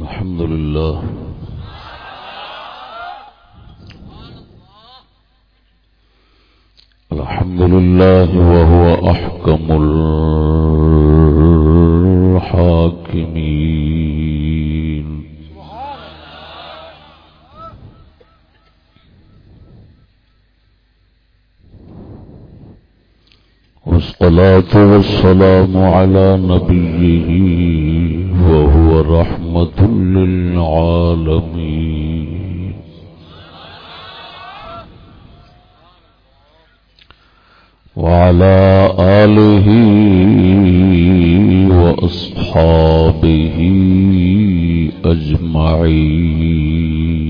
الحمد لله. الحمد لله وهو أحكم الحاكمين. والصلاة والسلام على نبيه وهو رحمة للعالمين. وعلى آله وأصحابه أجمعين.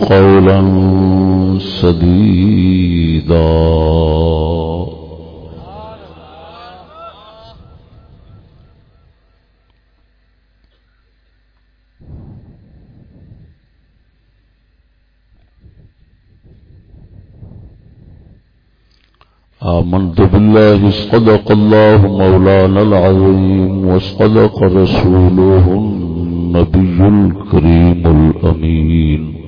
قولا سديدا. آمنت بالله صدق الله مولانا العظيم وصدق رسوله النبي الكريم الأمين.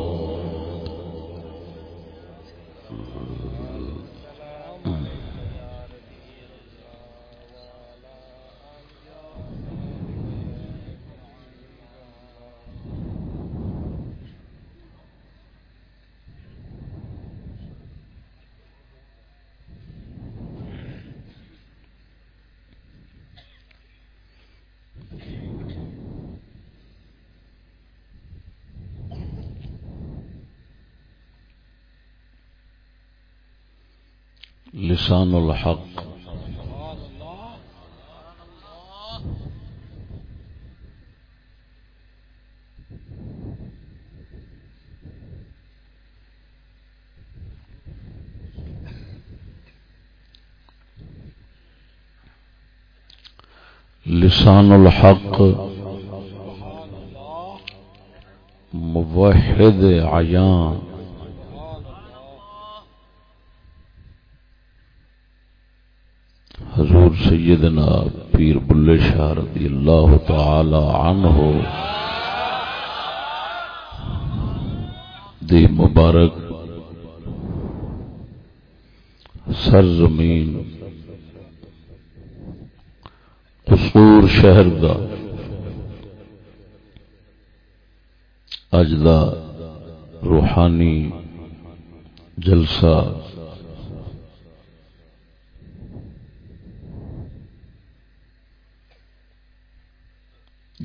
لسان الحق. لسان الحق موحد عیان حضور سیدنا پیر بلے شاہ رضی اللہ تعالی عنہ دی مبارک سرزمین قصور شہر دا اج دا روحانی جلسہ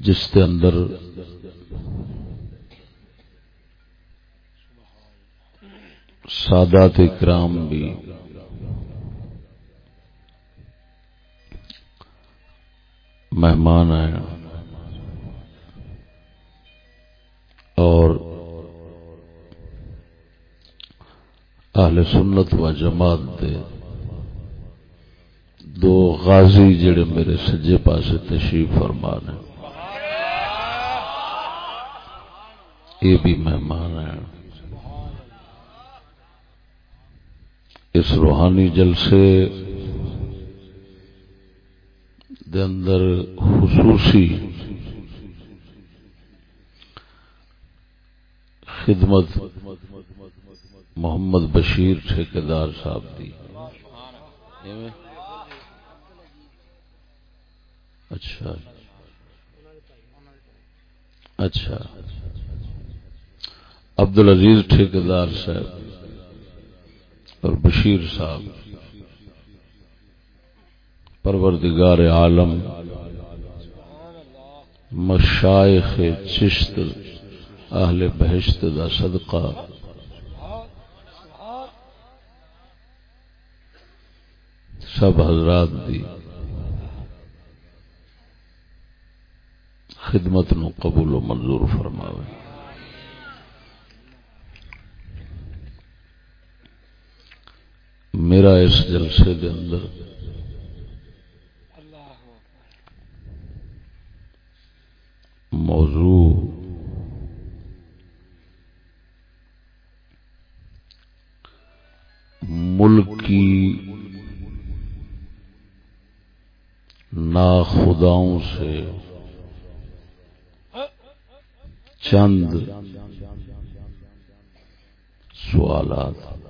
جس کے اندر سادات کرام بھی مہمان ہیں اور اہل سنت و جماعت دے دو غازی جڑے میرے سجے پاسے تشریف فرمان ہیں۔ یہ بھی مہمان ہیں۔ اس روحانی جلسے دے اندر خصوصی خدمت محمد بشیر ٹھیکیدار صاحب دی۔ اچھا۔ اچھا۔ عبد العزیز ٹھیکیدار صاحب اور بشیر صاحب، پروردگار عالم، مشائخ چشت، اہل بہشت دا صدقہ۔ سب حضرات دی خدمت نو قبول و منظور فرماوے۔ میرا اس جلسے دے اندر موضوع ملکی ناخداؤں سے چند سوالات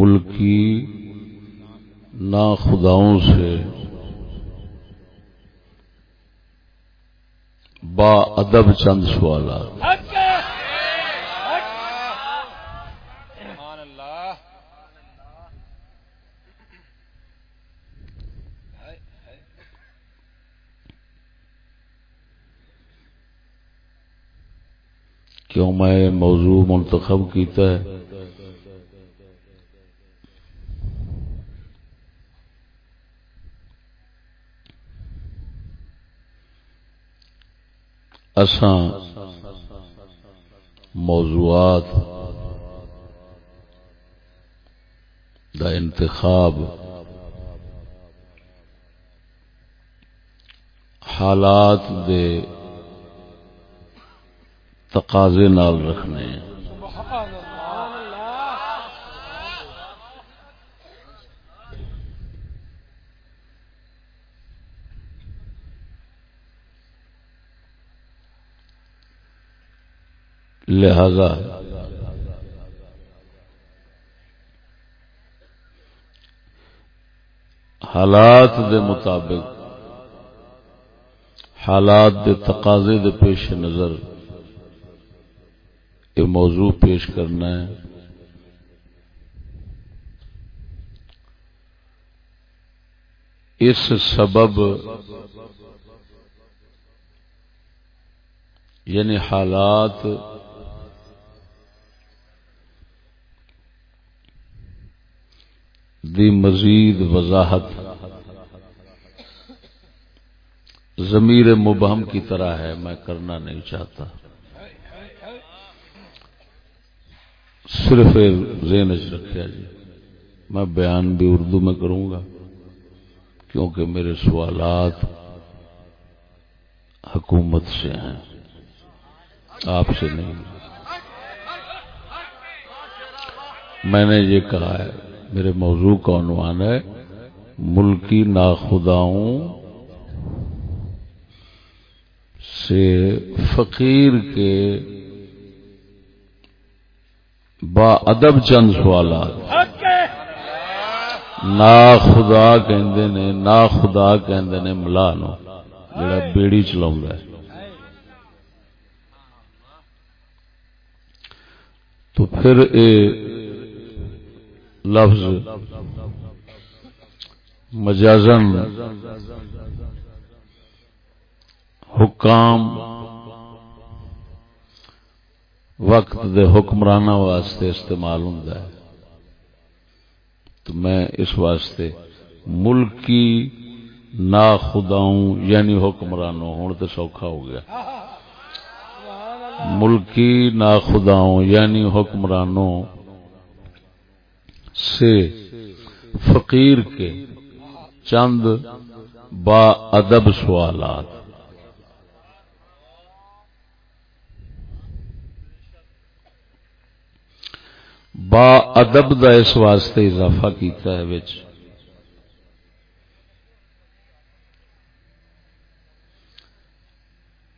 ملکی نا خداؤں سے با ادب چند سوالات کیوں میں موضوع منتخب کیتا ہے؟ اساں موضوعات دا انتخاب حالات دے تقاضے نال رکھنے ہیں لہذا حالات دے مطابق، حالات دے تقاضے دے پیش نظر یہ موضوع پیش کرنا ہے۔ اس سبب یعنی حالات دی مزید وضاحت ضمیر مبہم کی طرح ہے، میں کرنا نہیں چاہتا۔ صرف ذہن رکھا جی۔ میں بیان بھی اردو میں کروں گا، کیونکہ میرے سوالات حکومت سے ہیں، آپ سے نہیں۔ میں نے یہ کہا ہے۔ میرے موضوع کا عنوان ہے، ملکی ناخداؤں سے فقیر کے با ادب چند سوالات۔ نا خدا کہندے نے نا خدا کہندے نے ملا نو، جڑا بیڑی چلاؤں ہے۔ تو پھر اے لفظ مجازن، حکام، وقت دے حکمرانہ واسطے استعمال ہوں تو میں اس واسطے ملکی نا خداؤں یعنی حکمرانوں ہوں تو سوکھا ہو گیا۔ ملکی نا خداؤں یعنی حکمرانوں سے فقیر کے چند با ادب سوالات۔ با ادب دا اس واسطے اضافہ کیتا ہے وچ۔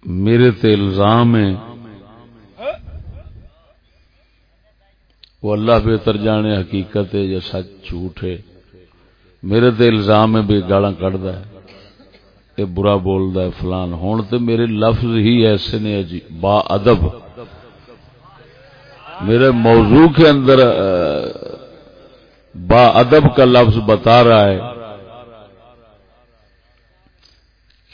میرے تے الزام ہے وہ اللہ بہتر جانے، حقیقت ہے یا سچ جھوٹ ہے۔ میرے تے الزام ہے بھی گالا کٹ ہے۔ یہ برا بولد ہے فلان۔ ہوں تو میرے لفظ ہی ایسے نے جی با ادب۔ میرے موضوع کے اندر با ادب کا لفظ بتا رہا ہے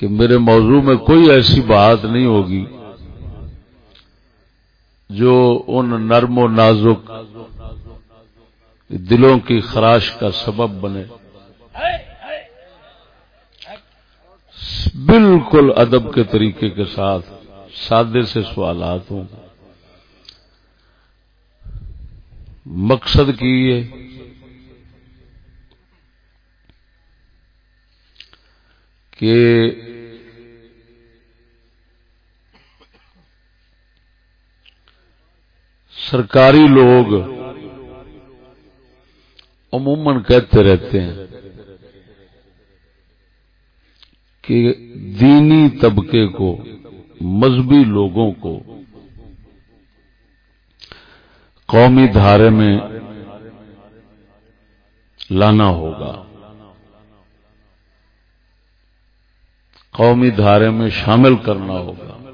کہ میرے موضوع میں کوئی ایسی بات نہیں ہوگی۔ جو ان نرم و نازک دلوں کی خراش کا سبب بنے۔ بالکل ادب کے طریقے کے ساتھ سادے سے سوالات ہوں۔ مقصد کی ہے؟ کہ سرکاری لوگ عموماً کہتے رہتے ہیں کہ دینی طبقے کو، مذہبی لوگوں کو قومی دھارے میں لانا ہوگا۔ قومی دھارے میں شامل کرنا ہوگا۔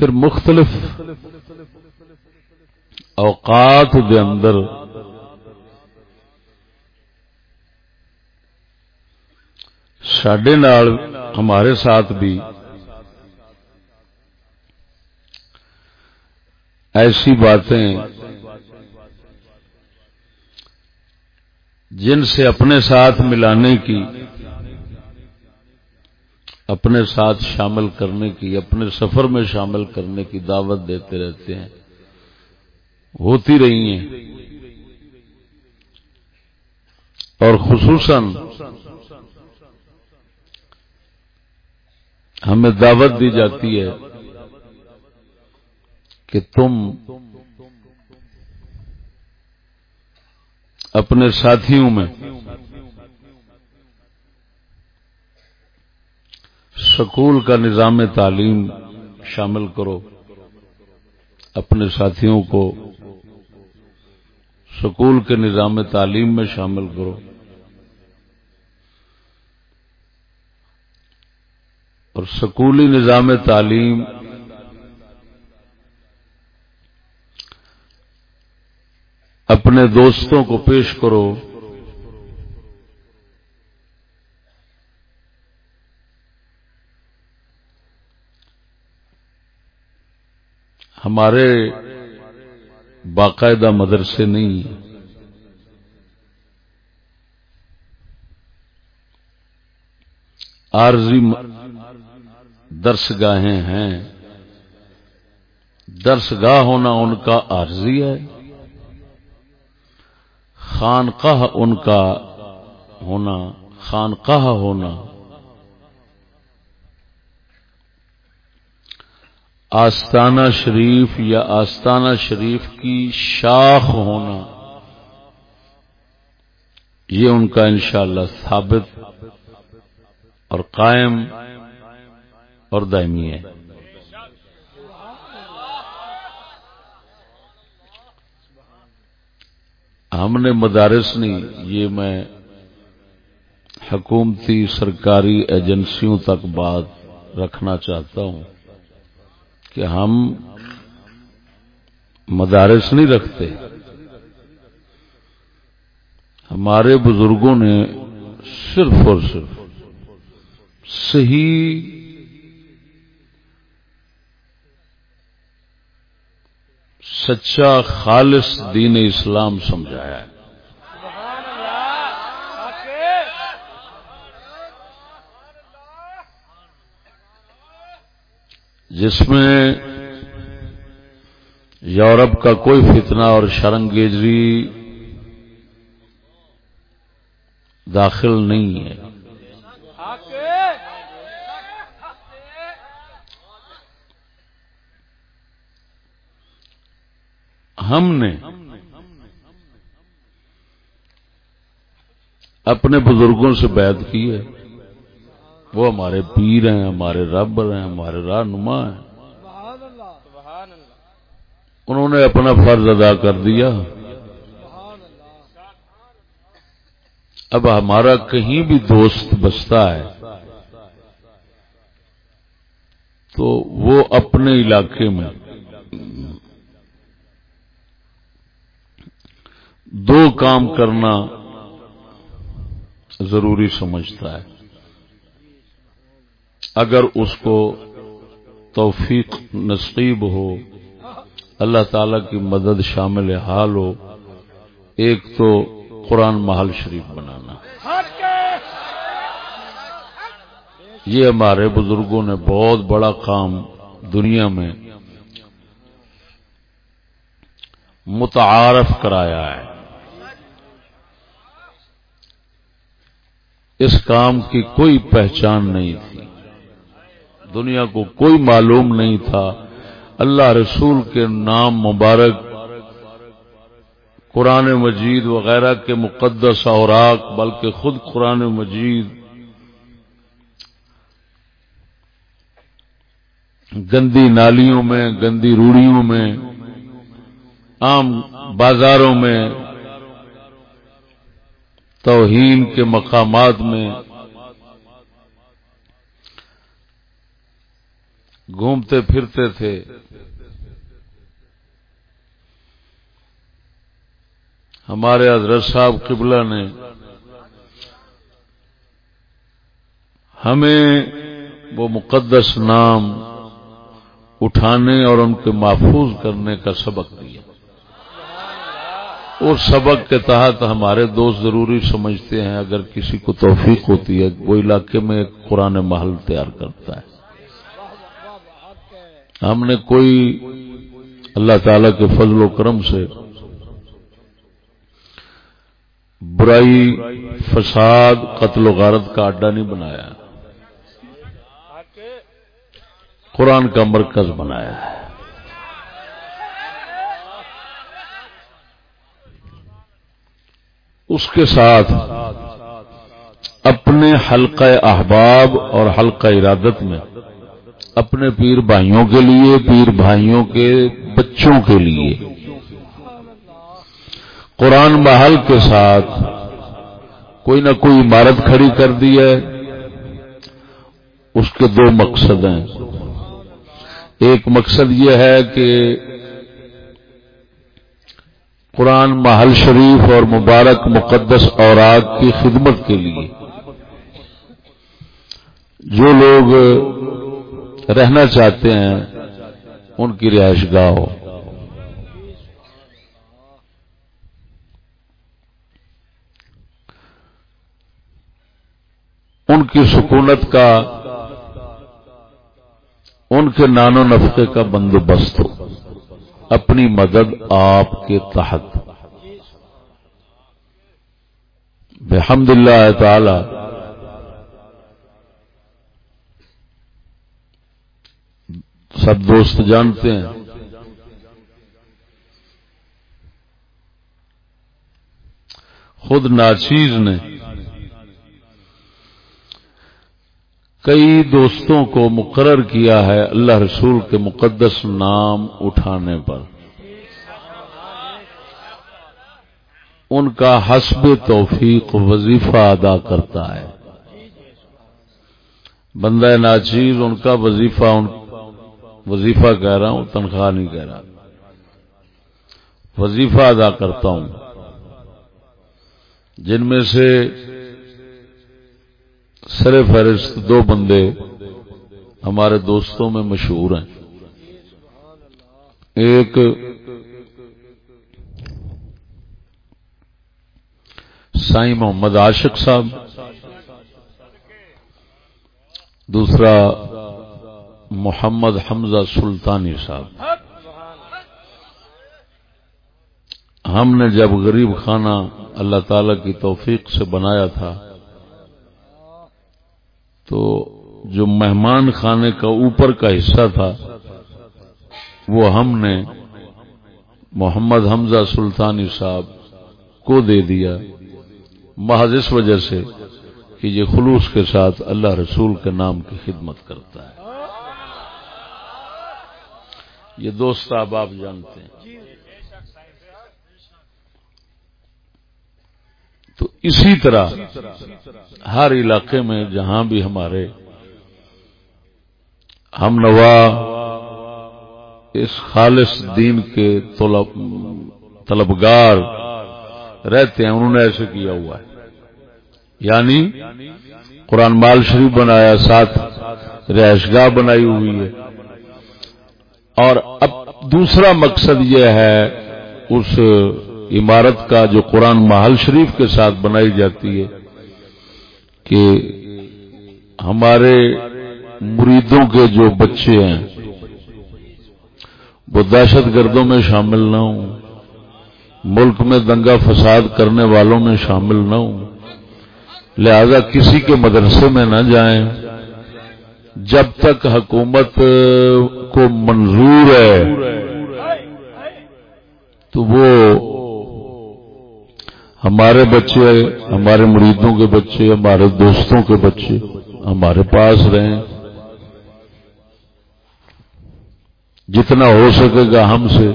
پھر مختلف اوقات دے اندر سڈے ہمارے ساتھ بھی ایسی باتیں جن سے اپنے ساتھ ملانے کی اپنے ساتھ شامل کرنے کی، اپنے سفر میں شامل کرنے کی دعوت دیتے رہتے ہیں۔ ہوتی رہی ہیں۔ اور خصوصاً ہمیں دعوت دی جاتی ہے کہ تم اپنے ساتھیوں میں سکول کا نظام تعلیم شامل کرو۔ اپنے ساتھیوں کو سکول کے نظام تعلیم میں شامل کرو۔ اور سکولی نظام تعلیم اپنے دوستوں کو پیش کرو۔ ہمارے باقاعدہ مدرسے نہیں عارضی درس گاہیں ہیں۔ درس گاہ ہونا ان کا عارضی ہے۔ خانقاہ ان کا ہونا، خانقاہ ہونا۔ آستانہ شریف یا آستانہ شریف کی شاخ ہونا، یہ ان کا انشاءاللہ ثابت اور قائم اور دائمی ہے۔ ہم نے مدارس نہیں، یہ میں حکومتی سرکاری ایجنسیوں تک بات رکھنا چاہتا ہوں۔ کہ ہم مدارس نہیں رکھتے۔ ہمارے بزرگوں نے صرف اور صرف صحیح سچا خالص دین اسلام سمجھایا۔ ہے جس میں یورپ کا کوئی فتنہ اور شرنگیزی داخل نہیں ہے۔ ہم نے اپنے بزرگوں سے بیعت کی ہے۔ وہ ہمارے پیر ہیں، ہمارے رب ہیں، ہمارے راہ نما ہیں۔ انہوں نے اپنا فرض ادا کر دیا۔ اب ہمارا کہیں بھی دوست بستا ہے، تو وہ اپنے علاقے میں دو کام کرنا ضروری سمجھتا ہے۔ اگر اس کو توفیق نصیب ہو، اللہ تعالی کی مدد شامل حال ہو، ایک تو قرآن محل شریف بنانا۔ یہ ہمارے بزرگوں نے بہت بڑا کام دنیا میں متعارف کرایا ہے۔ اس کام کی کوئی پہچان نہیں۔ تھی دنیا کو کوئی معلوم نہیں تھا۔ اللہ رسول کے نام مبارک، قرآن مجید وغیرہ کے مقدس اوراق، بلکہ خود قرآن مجید گندی نالیوں میں، گندی روڑیوں میں، عام بازاروں میں، توہین کے مقامات میں گھومتے پھرتے تھے۔ ہمارے حضرت صاحب قبلہ نے ہمیں وہ مقدس نام اٹھانے اور ان کے محفوظ کرنے کا سبق دیا۔ اور سبق کے تحت ہمارے دوست ضروری سمجھتے ہیں، اگر کسی کو توفیق ہوتی ہے، وہ علاقے میں ایک قرآن محل تیار کرتا ہے۔ ہم نے کوئی اللہ تعالی کے فضل و کرم سے برائی، فساد، قتل و غارت کا اڈا نہیں بنایا۔ قرآن کا مرکز بنایا ہے۔ اس کے ساتھ اپنے حلقہ احباب اور حلقہ ارادت میں اپنے پیر بھائیوں کے لیے، پیر بھائیوں کے بچوں کے لیے۔ قرآن محل کے ساتھ کوئی نہ کوئی عمارت کھڑی کر دی ہے۔ اس کے دو مقصد ہیں۔ ایک مقصد یہ ہے کہ قرآن محل شریف اور مبارک مقدس اوراق کی خدمت کے لیے جو لوگ رہنا چاہتے ہیں، ان کی رہائش گاہ ہو۔ ان کی سکونت کا، ان کے نان و نفقے کا بندوبست ہو۔ اپنی مدد آپ کے تحت۔ بحمد اللہ تعالی سب دوست جانتے ہیں۔ خود ناچیز نے کئی دوستوں کو مقرر کیا ہے اللہ رسول کے مقدس نام اٹھانے پر۔ ان کا حسب توفیق وظیفہ ادا کرتا ہے۔ بندہ ناچیز، ان کا وظیفہ ان وظیفہ کہہ رہا ہوں، تنخواہ نہیں کہہ رہا۔ وظیفہ ادا کرتا ہوں۔ جن میں سے سر فہرست دو بندے ہمارے دوستوں میں مشہور ہیں۔ ایک سائی محمد عاشق صاحب، دوسرا محمد حمزہ سلطانی صاحب۔ ہم نے جب غریب خانہ اللہ تعالی کی توفیق سے بنایا تھا، تو جو مہمان خانے کا اوپر کا حصہ تھا، وہ ہم نے محمد حمزہ سلطانی صاحب کو دے دیا۔ محض اس وجہ سے کہ یہ خلوص کے ساتھ اللہ رسول کے نام کی خدمت کرتا ہے۔ یہ دوست آپ آپ جانتے ہیں۔ تو اسی طرح ہر علاقے میں جہاں بھی ہمارے ہم نوا اس خالص دین کے طلبگار رہتے ہیں انہوں نے ایسے کیا ہوا ہے۔ یعنی قرآن مال شریف بنایا ساتھ رہائش گاہ بنائی ہوئی ہے۔ اور اب دوسرا مقصد یہ ہے، اس عمارت کا جو قرآن محل شریف کے ساتھ بنائی جاتی ہے، کہ ہمارے مریدوں کے جو بچے ہیں، وہ دہشت گردوں میں شامل نہ ہوں، ملک میں دنگا فساد کرنے والوں میں شامل نہ ہوں، لہذا کسی کے مدرسے میں نہ جائیں۔ جب تک حکومت کو منظور ہے تو وہ ہمارے بچے، ہمارے مریدوں کے بچے، ہمارے دوستوں کے بچے ہمارے پاس رہیں۔ جتنا ہو سکے گا ہم سے،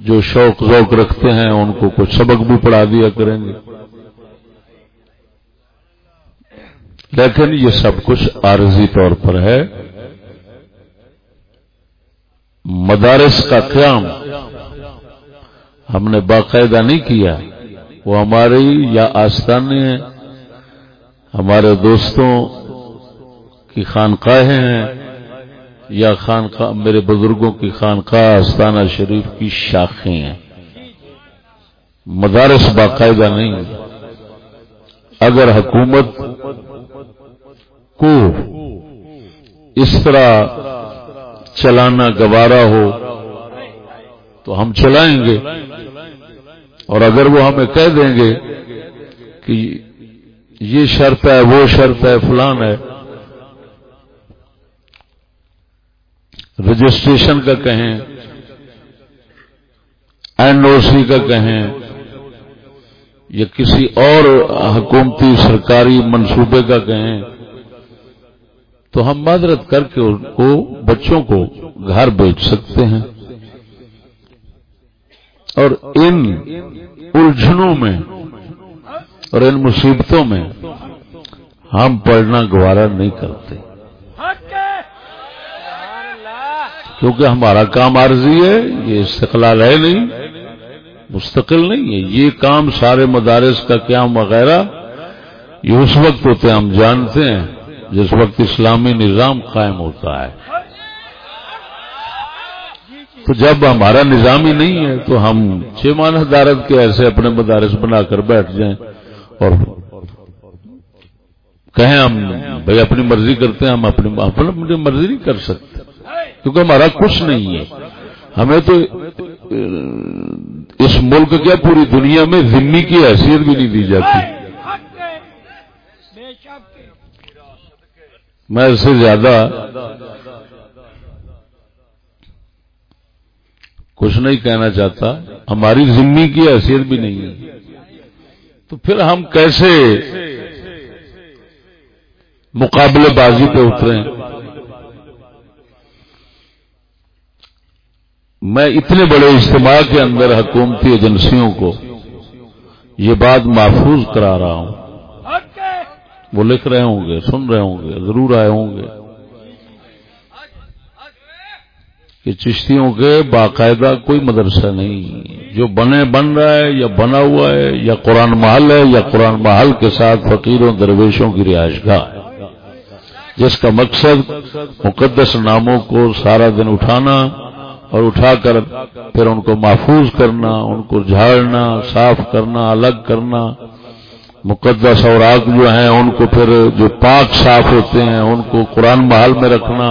جو شوق ذوق رکھتے ہیں، ان کو کچھ سبق بھی پڑھا دیا کریں گے۔ لیکن یہ سب کچھ عارضی طور پر ہے۔ مدارس کا قیام ہم نے باقاعدہ نہیں کیا۔ وہ ہماری یا آستانے ہمارے دوستوں کی خانقاہیں ہیں، یا خانقاہ، میرے بزرگوں کی خانقاہ آستانہ شریف کی شاخیں ہیں۔ مدارس باقاعدہ نہیں۔ اگر حکومت کو اس طرح چلانا گوارا ہو تو ہم چلائیں گے۔ اور اگر وہ ہمیں کہہ دیں گے کہ یہ شرط ہے، وہ شرط ہے، فلان ہے، رجسٹریشن کا کہیں، این او سی کا کہیں، یا کسی اور حکومتی سرکاری منصوبے کا کہیں تو ہم معذرت کر کے ان کو بچوں کو گھر بیچ سکتے ہیں۔ اور ان الجھنوں میں اور ان مصیبتوں میں ہم پڑھنا گوارا نہیں کرتے۔ کیونکہ ہمارا کام عارضی ہے، یہ استقلال ہے نہیں، مستقل نہیں ہے۔ یہ کام سارے مدارس کا قیام وغیرہ، یہ اس وقت ہوتے ہیں، ہم جانتے ہیں۔ جس وقت اسلامی نظام قائم ہوتا ہے۔ تو جب ہمارا نظام ہی نہیں ہے تو ہم چھ مان ہدارت کے ایسے اپنے مدارس بنا کر بیٹھ جائیں اور کہیں ہم بھائی اپنی مرضی کرتے ہیں، ہم اپنی اپنی مرضی نہیں کر سکتے۔ کیونکہ ہمارا کچھ نہیں ہے۔ ہمیں تو اس ملک کیا پوری دنیا میں ذمی کی حیثیت بھی نہیں دی جاتی۔ میں اس سے زیادہ کچھ نہیں کہنا چاہتا۔ ہماری ذمہ کی حیثیت بھی نہیں ہے۔ تو پھر ہم کیسے مقابلے بازی پہ اترے میں اتنے بڑے اجتماع کے اندر حکومتی ایجنسیوں کو یہ بات محفوظ کرا رہا ہوں۔ وہ لکھ رہے ہوں گے، سن رہے ہوں گے، ضرور آئے ہوں گے۔ کہ چشتیوں کے باقاعدہ کوئی مدرسہ نہیں، جو بنے بن رہا ہے یا بنا ہوا ہے، یا قرآن محل ہے یا قرآن محل کے ساتھ فقیروں، درویشوں کی رہائش گاہ۔ ہے جس کا مقصد مقدس ناموں کو سارا دن اٹھانا اور اٹھا کر پھر ان کو محفوظ کرنا، ان کو جھاڑنا، صاف کرنا، الگ کرنا۔ مقدس اور آگ جو ہیں، ان کو پھر جو پاک صاف ہوتے ہیں، ان کو قرآن محل میں رکھنا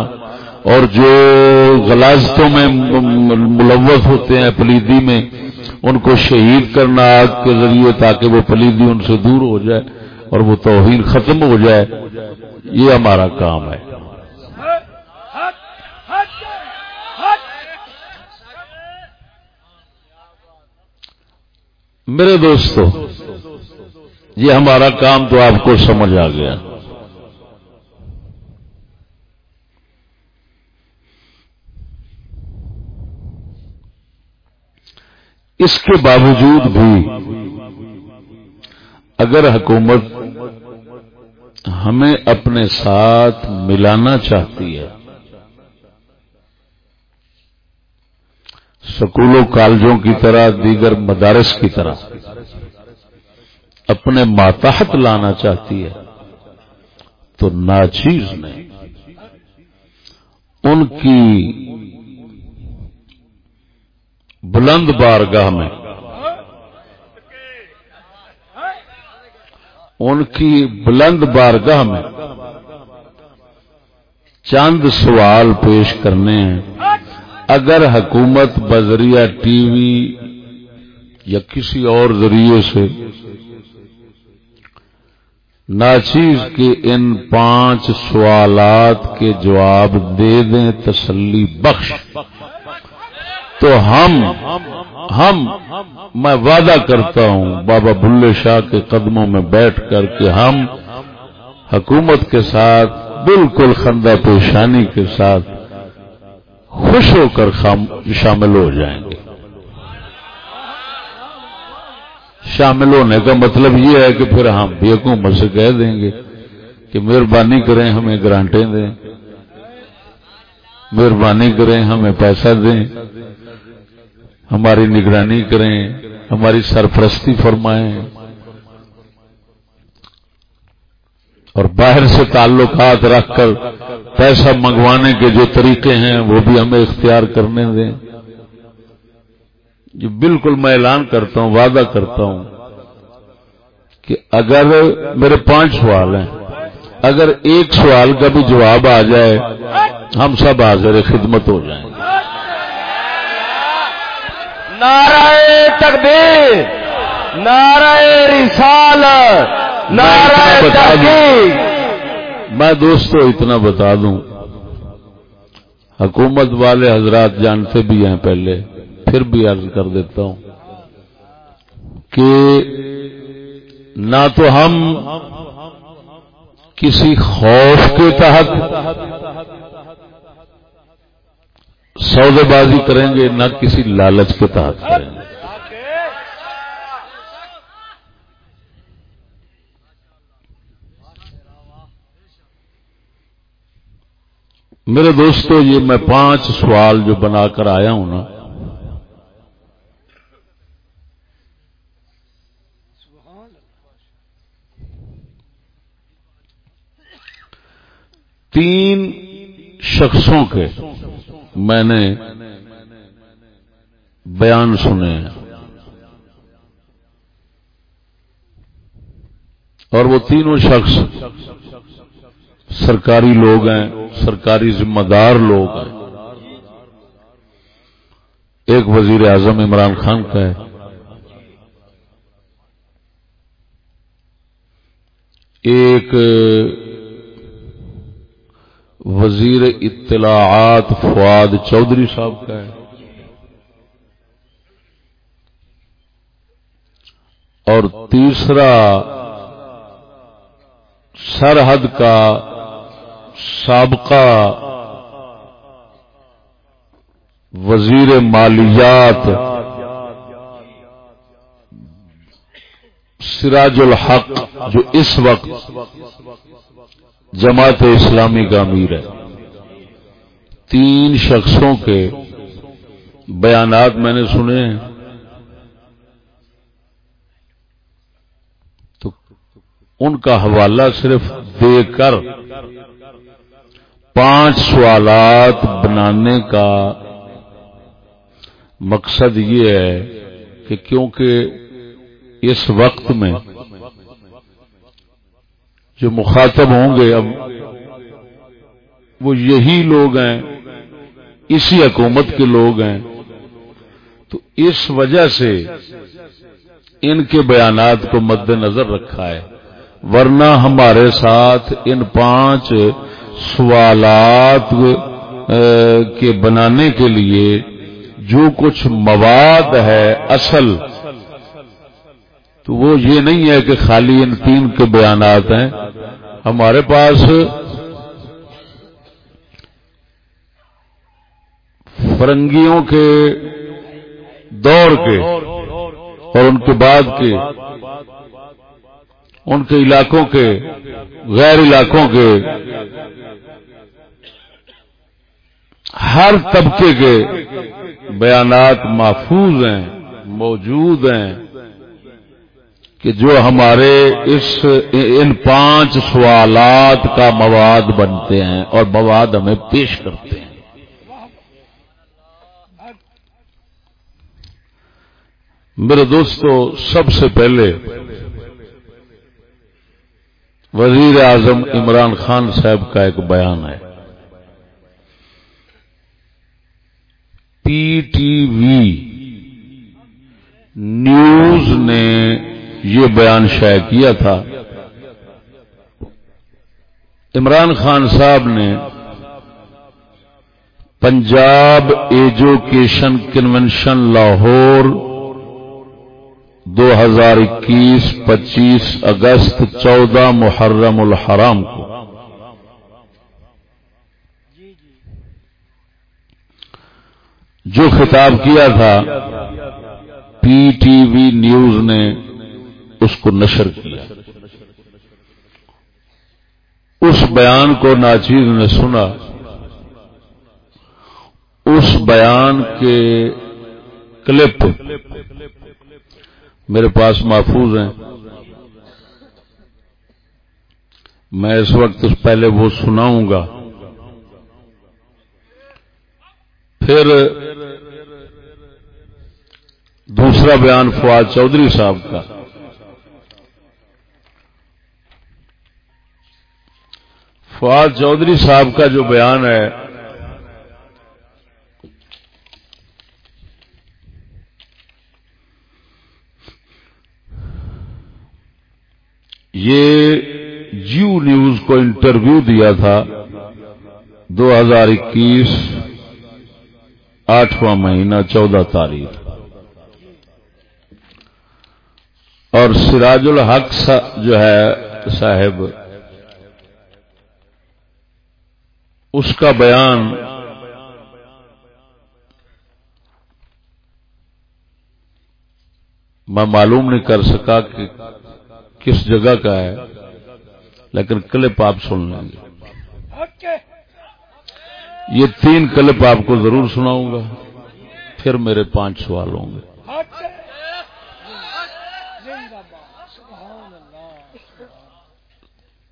اور جو غلازتوں میں ملوث ہوتے ہیں پلیدی میں، ان کو شہید کرنا آگ کے ذریعے تاکہ وہ پلیدی ان سے دور ہو جائے اور وہ توہین ختم ہو جائے۔ یہ ہمارا کام ہے۔ میرے دوستو یہ ہمارا کام تو آپ کو سمجھ آ گیا۔ اس کے باوجود بھی اگر حکومت ہمیں اپنے ساتھ ملانا چاہتی ہے، سکولوں، کالجوں کی طرح، دیگر مدارس کی طرح اپنے ماتحت لانا چاہتی ہے، تو ناچیز نے ان کی بلند بارگاہ میں، ان کی بلند بارگاہ میں چند سوال پیش کرنے ہیں۔ اگر حکومت بذریعہ ٹی وی یا کسی اور ذریعے سے ناچیز کے ان پانچ سوالات کے جواب دے دیں تسلی بخش۔ تو ہم ہم، میں وعدہ کرتا ہوں، بابا بلے شاہ کے قدموں میں بیٹھ کر کے ہم حکومت کے ساتھ، بالکل خندہ پیشانی کے ساتھ خوش ہو کر شامل ہو جائیں۔ گے شامل ہونے کا مطلب یہ ہے کہ پھر ہم بھی حکومت سے کہہ دیں گے کہ مہربانی کریں ہمیں گرانٹیں دیں۔ مہربانی کریں ہمیں پیسہ دیں۔ ہماری نگرانی کریں۔ ہماری سرپرستی فرمائیں۔ اور باہر سے تعلقات رکھ کر پیسہ منگوانے کے جو طریقے ہیں وہ بھی ہمیں اختیار کرنے دیں۔ جو بالکل میں اعلان کرتا ہوں وعدہ کرتا ہوں کہ اگر میرے پانچ سوال ہیں اگر ایک سوال کا بھی جواب آ جائے ہم سب حاضر خدمت ہو جائیں گے۔ نعرہ تکبیر نعرہ رسال نعرہ تحقیق۔ میں دوستو اتنا بتا دوں حکومت والے حضرات جانتے بھی ہیں پہلے۔ پھر بھی عرض کر دیتا ہوں کہ نہ تو ہم کسی خوف کے تحت سودے بازی کریں گے، نہ کسی لالچ کے تحت کریں گے۔ میرے دوستو، یہ میں پانچ سوال جو بنا کر آیا ہوں نا تین شخصوں کے میں نے بیان سنے ہیں۔ اور وہ تینوں شخص سرکاری لوگ ہیں، سرکاری ذمہ دار لوگ ہیں۔ ایک وزیر اعظم عمران خان کا ہے۔ ایک وزیر اطلاعات فواد چودھری صاحب کا ہے۔ اور تیسرا سرحد کا سابقہ وزیر مالیات سراج الحق جو اس وقت جماعت اسلامی کا امیر ہے۔ تین شخصوں کے بیانات میں نے سنے ہیں۔ تو ان کا حوالہ صرف دے کر پانچ سوالات بنانے کا مقصد یہ ہے کہ کیونکہ اس وقت میں جو مخاطب ہوں گے اب، وہ یہی لوگ ہیں، اسی حکومت کے لوگ ہیں۔ تو اس وجہ سے ان کے بیانات کو مد نظر رکھا ہے۔ ورنہ ہمارے ساتھ ان پانچ سوالات کے بنانے کے لیے جو کچھ مواد ہے، اصل تو وہ یہ نہیں ہے کہ خالی ان تین کے بیانات ہیں۔ ہمارے پاس فرنگیوں کے دور کے اور ان کے بعد کے، ان کے علاقوں کے، غیر علاقوں کے، ہر طبقے کے بیانات محفوظ ہیں، موجود ہیں۔ کہ جو ہمارے اس ان پانچ سوالات کا مواد بنتے ہیں اور مواد ہمیں پیش کرتے ہیں۔ میرے دوستو، سب سے پہلے وزیر اعظم عمران خان صاحب کا ایک بیان ہے۔ پی ٹی وی نیوز نے یہ بیان شائع کیا تھا۔ عمران خان صاحب نے پنجاب ایجوکیشن کنونشن لاہور دو ہزار اکیس پچیس اگست چودہ محرم الحرام کو۔ جو خطاب کیا تھا، پی ٹی وی نیوز نے اس کو نشر کیا۔ اس بیان کو ناچیز نے سنا۔ اس بیان کے کلپ میرے پاس محفوظ ہیں۔ میں اس وقت پہلے وہ سناؤں گا۔ پھر دوسرا بیان فواد چودھری صاحب کا۔ فواد چودھری صاحب کا جو بیان ہے۔ یہ جیو نیوز کو انٹرویو دیا تھا دو ہزار اکیس، آٹھواں مہینہ، چودہ تاریخ۔ اور سراج الحق جو ہے صاحب اس کا بیان میں معلوم نہیں کر سکا کہ کس جگہ کا ہے، لیکن کلپ آپ سن لیں گے۔ یہ تین کلپ آپ کو ضرور سناؤں گا، پھر میرے پانچ سوال ہوں گے۔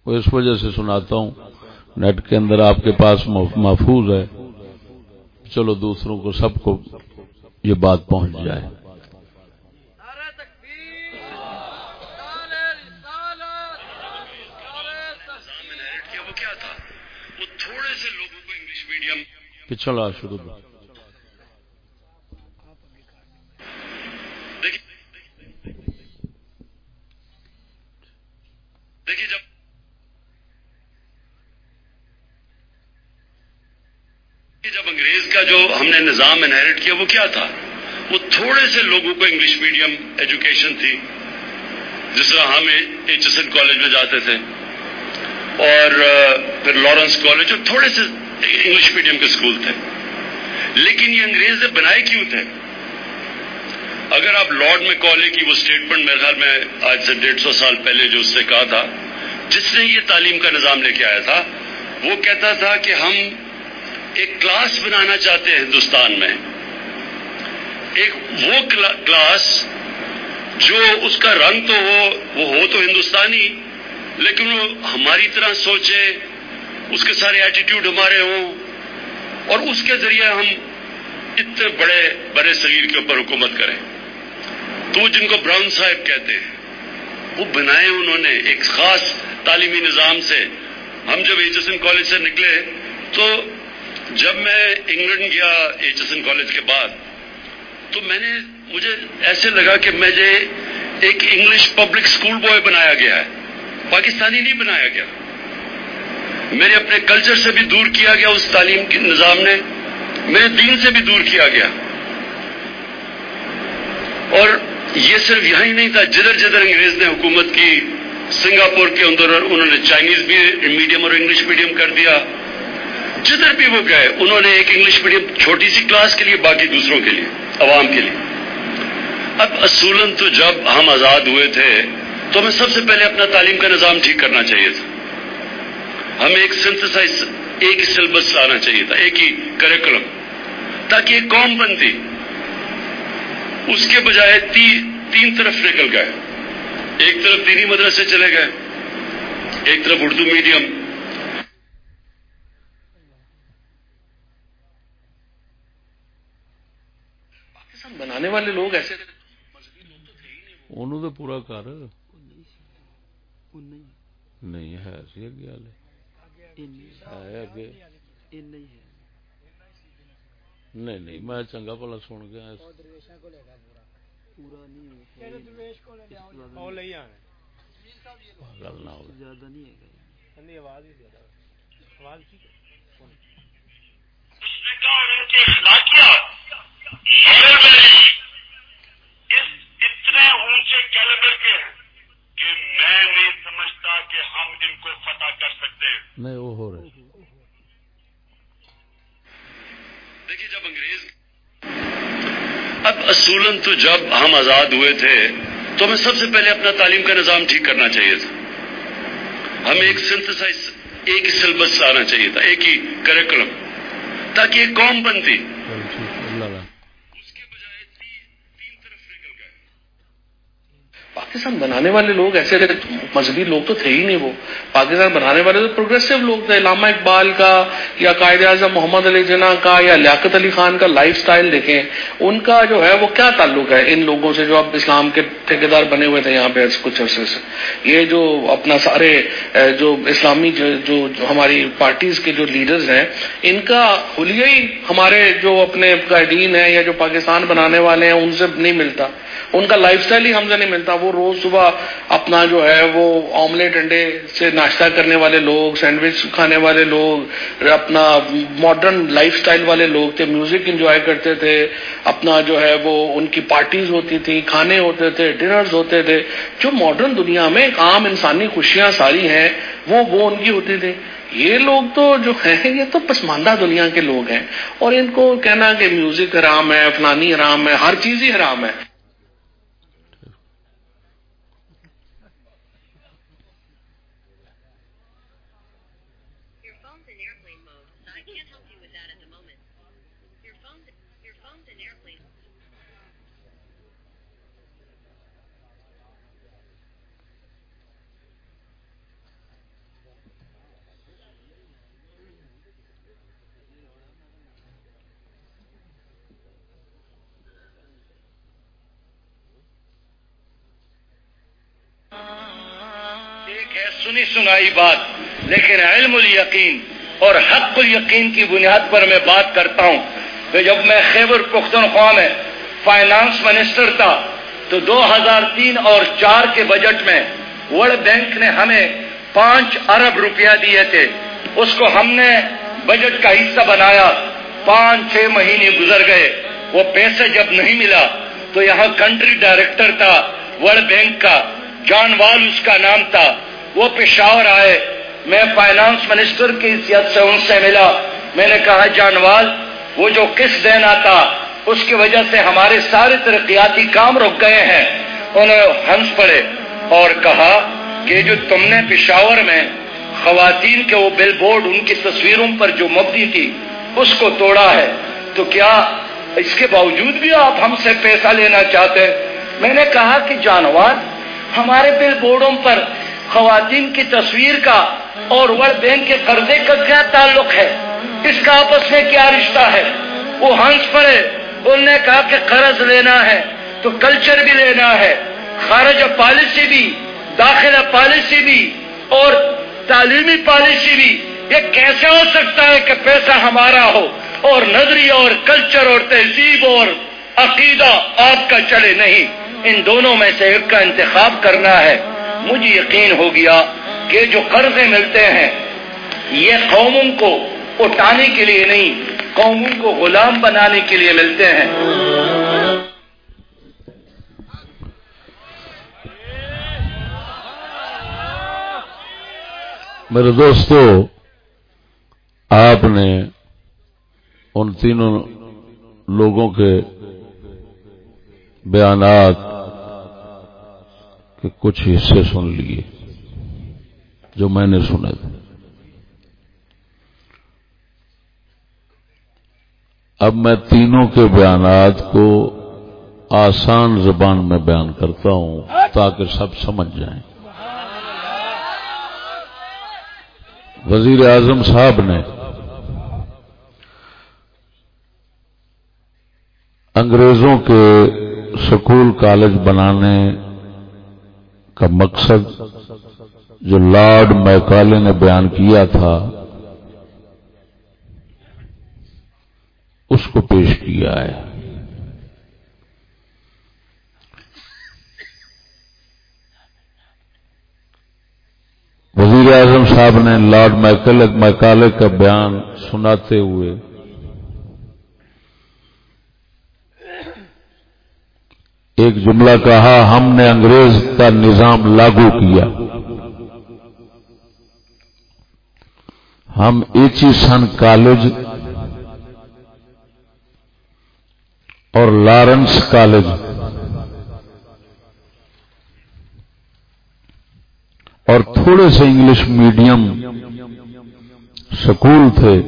اس وجہ سے سناتا ہوں نیٹ کے اندر آپ کے پاس محفوظ ہے چلو دوسروں کو سب کو یہ بات پہنچ جائے۔ پچھلا شروع۔ دیکھیے جب انگریز کا جو ہم نے نظام انہیریٹ کیا وہ کیا تھا؟ وہ تھوڑے سے لوگوں کو انگلش میڈیم ایجوکیشن تھی، جس طرح ہم ایچ ایس این کالج میں جاتے تھے، اور پھر لارنس کالج اور تھوڑے سے انگلش میڈیم کے اسکول تھے۔ لیکن یہ انگریز نے بنائے کیوں تھے؟ اگر آپ لارڈ میں کالج کی وہ اسٹیٹمنٹ میرے خیال میں آج سے ڈیڑھ سو سال پہلے جو اس سے کہا تھا، جس نے یہ تعلیم کا نظام لے کے آیا تھا، وہ کہتا تھا کہ ہم ایک کلاس بنانا چاہتے ہیں ہندوستان میں۔ ایک وہ کلاس جو اس کا رنگ تو ہو، وہ ہو تو ہندوستانی، لیکن وہ ہماری طرح سوچے اس کے سارے ایٹیٹیوڈ ہمارے ہوں، اور اس کے ذریعے ہم اتنے بڑے بڑے شریر کے اوپر حکومت کریں۔ تو جن کو براؤن صاحب کہتے ہیں، وہ بنائے انہوں نے ایک خاص تعلیمی نظام سے۔ ہم جب ایچ ایس این کالج سے نکلے، تو جب میں انگلینڈ گیا ایچ ایس این کالج کے بعد، تو میں نے مجھے ایسے لگا کہ مجھے ایک انگلش پبلک اسکول بوائے بنایا گیا ہے، پاکستانی نہیں بنایا گیا۔ میرے اپنے کلچر سے بھی دور کیا گیا، اس تعلیم کے نظام نے میرے دین سے بھی دور کیا گیا۔ اور یہ صرف یہی نہیں تھا، جدھر جدھر انگریز نے حکومت کی، سنگاپور کے اندر انہوں نے چائنیز بھی میڈیم اور انگلش میڈیم کر دیا۔ جدھر بھی وہ گئے انہوں نے ایک انگلش میڈیم چھوٹی سی کلاس کے لیے باقی دوسروں کے لیے عوام کے لیے۔ اب اصولن تو جب ہم آزاد ہوئے تھے تو ہمیں سب سے پہلے اپنا تعلیم کا نظام ٹھیک کرنا چاہیے تھا۔ ہمیں ایک سنتھسائز ایک ہی سلیبس آنا چاہیے تھا ایک ہی کریکولم تاکہ ایک قوم بنتی۔ اس کے بجائے تی, تین طرف نکل گئے۔ ایک طرف دینی مدرسے چلے گئے ایک طرف اردو میڈیم۔ بنانے والے لوگ ایسے انہوں تو پورا کر نہیں ہے سی اگے والے۔ اگے۔ نہیں نہیں میں چنگا پلا سن گیا۔ گل نہ اتنے اونچے کے ہیں کہ میں نہیں سمجھتا کہ ہم ان کو فتح کر سکتے۔ نہیں وہ ہو رہے دیکھیے جب انگریز اب اصولن تو جب ہم آزاد ہوئے تھے تو ہمیں سب سے پہلے اپنا تعلیم کا نظام ٹھیک کرنا چاہیے تھا۔ ہمیں ایک سنتھسائز ایک ہی سلیبس آنا چاہیے تھا ایک ہی کریکولم تاکہ ایک قوم بنتی۔ پاکستان بنانے والے لوگ ایسے مذہبی لوگ تو تھے ہی نہیں وہ۔ پاکستان بنانے والے تو پروگریسو لوگ تھے۔ علامہ اقبال کا یا قائد اعظم محمد علی جناح کا یا لیاقت علی خان کا لائف سٹائل دیکھیں۔ ان کا جو ہے وہ کیا تعلق ہے ان لوگوں سے جو اب اسلام کے ٹھیکیدار بنے ہوئے تھے یہاں پہ کچھ عرصے سے؟ یہ جو اپنا سارے جو اسلامی جو, جو, جو ہماری پارٹیز کے جو لیڈرز ہیں ان کا حلیہ ہی ہمارے جو اپنے قائدین ہیں یا جو پاکستان بنانے والے ہیں ان سے نہیں ملتا۔ ان کا لائف سٹائل ہی ہم سے نہیں ملتا۔ وہ روز صبح اپنا جو ہے وہ آملیٹ انڈے سے ناشتہ کرنے والے لوگ، سینڈوچ کھانے والے لوگ، اپنا ماڈرن لائف سٹائل والے لوگ تھے میوزک انجوائے کرتے تھے، اپنا جو ہے وہ ان کی پارٹیز ہوتی تھی، کھانے ہوتے تھے ڈنرز ہوتے تھے۔ جو ماڈرن دنیا میں ایک عام انسانی خوشیاں ساری ہیں، وہ وہ ان کی ہوتی تھی یہ لوگ تو جو ہیں، یہ تو پسماندہ دنیا کے لوگ ہیں۔ اور ان کو کہنا کہ میوزک حرام ہے، فلانی حرام ہے، ہر چیز ہی حرام ہے۔ بات، لیکن علم الیقین اور حق الیقین کی بنیاد پر میں بات کرتا ہوں کہ جب میں خیبر پختونخوا میں فائنانس منسٹر تھا، تو دو ہزار تین اور چار کے بجٹ میں ورلڈ بینک نے ہمیں پانچ ارب روپیہ دیے تھے۔ اس کو ہم نے بجٹ کا حصہ بنایا۔ پانچ چھ مہینے گزر گئے۔ وہ پیسے جب نہیں ملا، تو یہاں کنٹری ڈائریکٹر تھا ورلڈ بینک کا۔ جان وال اس کا نام تھا۔ وہ پشاور آئے۔ میں فائنانس منسٹر کی حیثیت سے ان سے ملا۔ میں نے کہا، جانوال، وہ جو کس دینا تھا، اس کی وجہ سے ہمارے سارے ترقیاتی کام رک گئے ہیں۔ انہوں ہنس پڑے اور کہا کہ جو تم نے پشاور میں خواتین کے وہ بل بورڈ ان کی تصویروں پر جو مبنی تھی، اس کو توڑا ہے۔ تو کیا اس کے باوجود بھی آپ ہم سے پیسہ لینا چاہتے؟ میں نے کہا کہ جانوار ہمارے بل بورڈوں پر خواتین کی تصویر کا اور ورلڈ بینک کے قرضے کا کیا تعلق ہے؟ اس کا آپس میں کیا رشتہ ہے؟ وہ ہنس پڑے انہوں نے کہا کہ قرض لینا ہے تو کلچر بھی لینا ہے، خارج پالیسی بھی، داخلہ پالیسی بھی، اور تعلیمی پالیسی بھی۔ یہ کیسے ہو سکتا ہے کہ پیسہ ہمارا ہو اور نظریہ اور کلچر اور تہذیب اور عقیدہ آپ کا چلے نہیں؟ ان دونوں میں سے ایک کا انتخاب کرنا ہے۔ مجھے یقین ہو گیا کہ جو قرضے ملتے ہیں، یہ قوموں کو اٹھانے کے لیے نہیں قوموں کو غلام بنانے کے لیے ملتے ہیں۔ میرے دوستو، آپ نے ان تینوں لوگوں کے بیانات کے کچھ حصے سن لیے جو میں نے سنے تھے۔ اب میں تینوں کے بیانات کو آسان زبان میں بیان کرتا ہوں تاکہ سب سمجھ جائیں۔ وزیر اعظم صاحب نے انگریزوں کے سکول کالج بنانے کا مقصد جو لارڈ میکالے نے بیان کیا تھا، اس کو پیش کیا ہے۔ وزیر اعظم صاحب نے لارڈ میکالے کا بیان سناتے ہوئے ایک جملہ کہا، ہم نے انگریز کا نظام لاگو کیا۔ ہم ایچی سن کالج اور لارنس کالج۔ اور تھوڑے سے انگلش میڈیم سکول تھے۔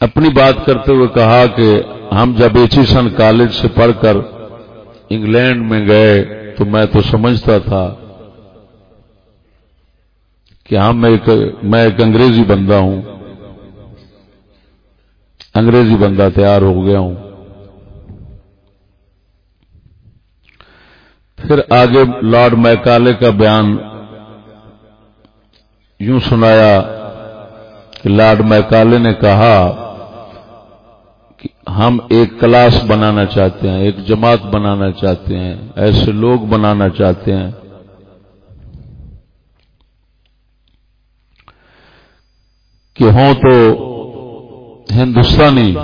اپنی بات کرتے ہوئے کہا کہ ہم جب ایچیسن کالج سے پڑھ کر انگلینڈ میں گئے تو میں تو سمجھتا تھا کہ ہاں میں ایک میں ایک انگریزی بندہ ہوں۔ انگریزی بندہ تیار ہو گیا ہوں۔ پھر آگے لارڈ میکالے کا بیان یوں سنایا کہ لارڈ میکالے نے کہا ہم ایک کلاس بنانا چاہتے ہیں، ایک جماعت بنانا چاہتے ہیں، ایسے لوگ بنانا چاہتے ہیں۔ کہ ہوں تو ہندوستانی،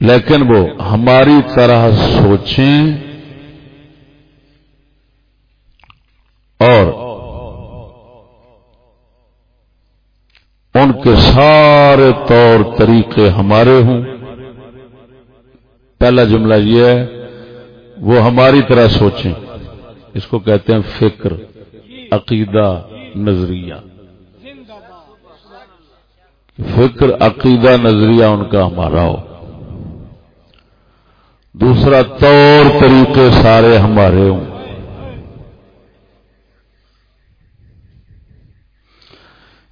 لیکن وہ ہماری طرح سوچیں اور ان کے سارے طور طریقے ہمارے ہوں۔ پہلا جملہ یہ ہے، وہ ہماری طرح سوچیں۔ اس کو کہتے ہیں فکر، عقیدہ، نظریہ۔ فکر، عقیدہ، نظریہ ان کا ہمارا ہو۔ دوسرا طور طریقے سارے ہمارے ہوں۔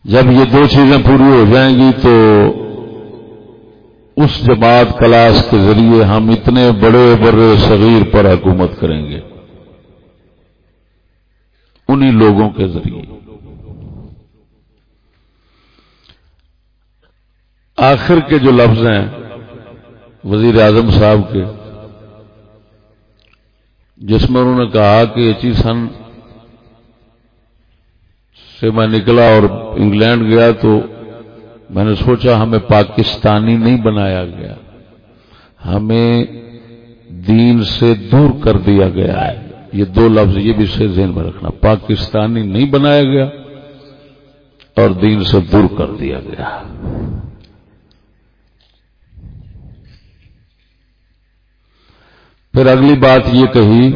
جب یہ دو چیزیں پوری ہو جائیں گی تو اس جماعت کلاس کے ذریعے ہم اتنے بڑے بڑے صغیر پر حکومت کریں گے۔ انہی لوگوں کے ذریعے۔ آخر کے جو لفظ ہیں، وزیر اعظم صاحب کے، جس میں انہوں نے کہا کہ یہ چیز سن سے میں نکلا اور انگلینڈ گیا تو میں نے سوچا ہمیں پاکستانی نہیں بنایا گیا۔ ہمیں دین سے دور کر دیا گیا ہے۔ یہ دو لفظ یہ بھی سے ذہن میں رکھنا۔ پاکستانی نہیں بنایا گیا اور دین سے دور کر دیا گیا۔ پھر اگلی بات یہ کہی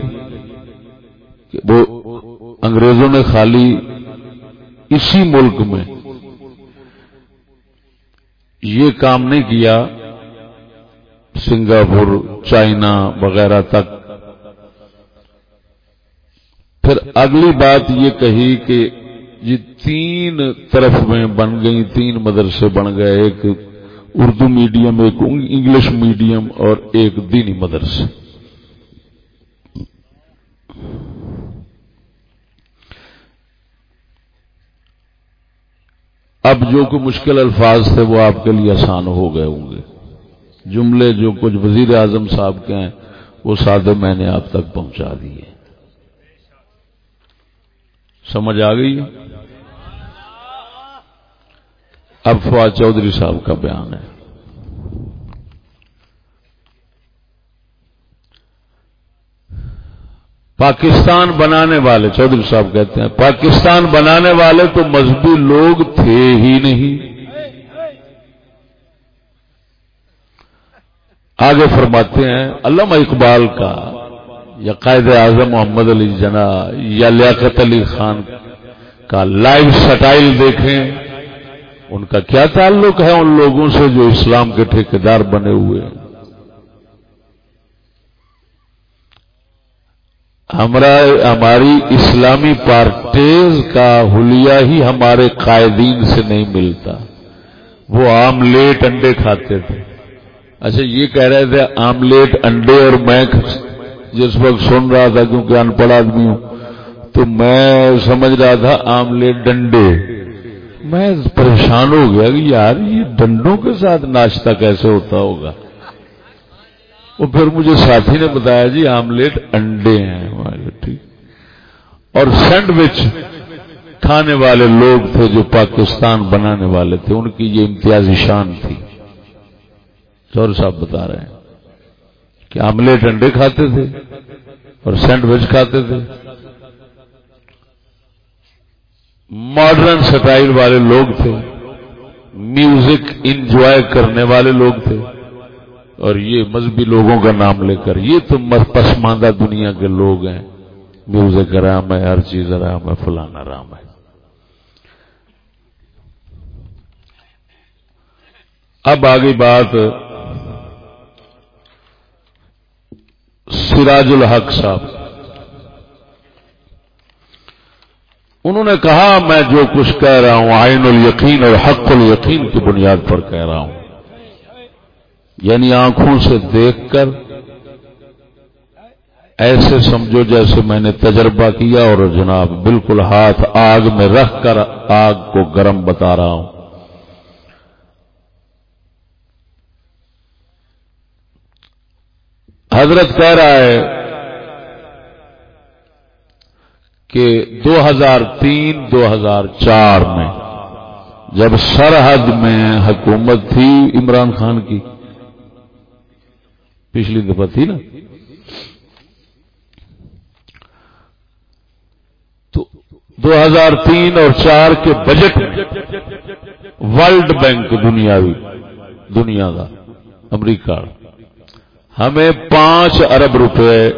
کہ وہ انگریزوں نے خالی اسی ملک میں یہ کام نہیں کیا سنگاپور، چائنا وغیرہ تک۔ پھر اگلی بات یہ کہی کہ یہ تین طرف میں بن گئی تین مدرسے بن گئے، ایک اردو میڈیم، ایک انگلش میڈیم اور ایک دینی مدرسے۔ اب جو کوئی مشکل الفاظ تھے وہ آپ کے لیے آسان ہو گئے ہوں گے۔ جملے جو کچھ وزیر اعظم صاحب کے ہیں، وہ سادے میں نے آپ تک پہنچا دیے۔ سمجھ آ گئی؟ اب فواد چودھری صاحب کا بیان ہے۔ پاکستان بنانے والے، چودھری صاحب کہتے ہیں، پاکستان بنانے والے تو مذہبی لوگ تھے ہی نہیں۔ آگے فرماتے ہیں، علامہ اقبال کا یا قائد اعظم محمد علی جنا یا لیاقت علی خان کا لائف سٹائل دیکھیں، ان کا کیا تعلق ہے ان لوگوں سے جو اسلام کے ٹھیکیدار بنے ہوئے ہیں؟ ہماری اسلامی پارٹیز کا حلیہ ہی ہمارے قائدین سے نہیں ملتا۔ وہ آملیٹ انڈے کھاتے تھے۔ اچھا یہ کہہ رہے تھے آملیٹ انڈے اور میں جس وقت سن رہا تھا کیونکہ ان پڑھ آدمی ہوں، تو میں سمجھ رہا تھا آملیٹ ڈنڈے۔ میں پریشان ہو گیا کہ یار، یہ ڈنڈوں کے ساتھ ناشتہ کیسے ہوتا ہوگا؟ وہ پھر مجھے ساتھی نے بتایا جی آملیٹ انڈے ہیں۔ ٹھیک۔ اور سینڈوچ کھانے والے لوگ تھے جو پاکستان بنانے والے تھے، ان کی یہ امتیازی شان تھی۔ چور صاحب بتا رہے ہیں کہ آملیٹ انڈے کھاتے تھے اور سینڈوچ کھاتے تھے۔ ماڈرن سٹائل والے لوگ تھے، میوزک انجوائے کرنے والے لوگ تھے۔ اور یہ مذہبی لوگوں کا نام لے کر، یہ تو پسماندہ دنیا کے لوگ ہیں۔ میوزک رام ہے، ہر چیز رام ہے فلانا رام ہے۔ اب آگئی بات سراج الحق صاحب۔ انہوں نے کہا، میں جو کچھ کہہ رہا ہوں آئین الیقین اور حق الیقین کی بنیاد پر کہہ رہا ہوں۔ یعنی آنکھوں سے دیکھ کر ایسے سمجھو جیسے میں نے تجربہ کیا اور جناب بالکل ہاتھ آگ میں رکھ کر آگ کو گرم بتا رہا ہوں۔ حضرت کہہ رہا ہے کہ دو ہزار تین، دو ہزار چار میں جب سرحد میں حکومت تھی عمران خان کی پچھلی دفعہ تھی نا۔ تو دو ہزار تین اور چار کے بجٹ ورلڈ بینک دنیاوی، دنیا کا، امریکہ۔ ہمیں پانچ ارب روپے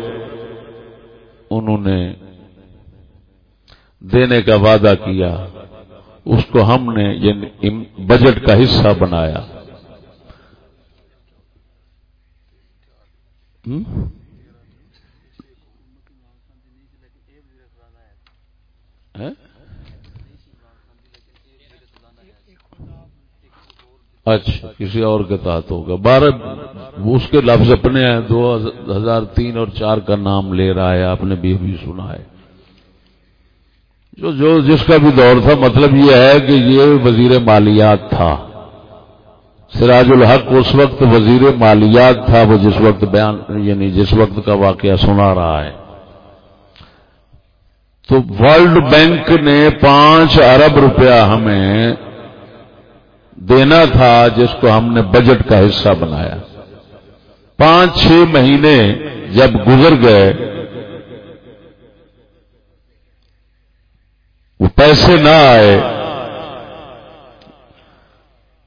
انہوں نے دینے کا وعدہ کیا۔ اس کو ہم نے یعنی بجٹ کا حصہ بنایا۔ ہاں؟ اچھا کسی اور کے تحت ہوگا۔ بارہ، اس کے لفظ اپنے ہیں، دو ہزار تین اور چار کا نام لے رہا ہے، آپ نے بھی ابھی سنا ہے۔ جو جو، جس کا بھی دور تھا مطلب یہ ہے کہ یہ وزیر مالیات تھا۔ سراج الحق اس وقت وزیر مالیات تھا، وہ جس وقت بیان یعنی جس وقت کا واقعہ سنا رہا ہے۔ تو ورلڈ بینک نے پانچ ارب روپیہ ہمیں دینا تھا، جس کو ہم نے بجٹ کا حصہ بنایا۔ پانچ چھ مہینے جب گزر گئے، وہ پیسے نہ آئے۔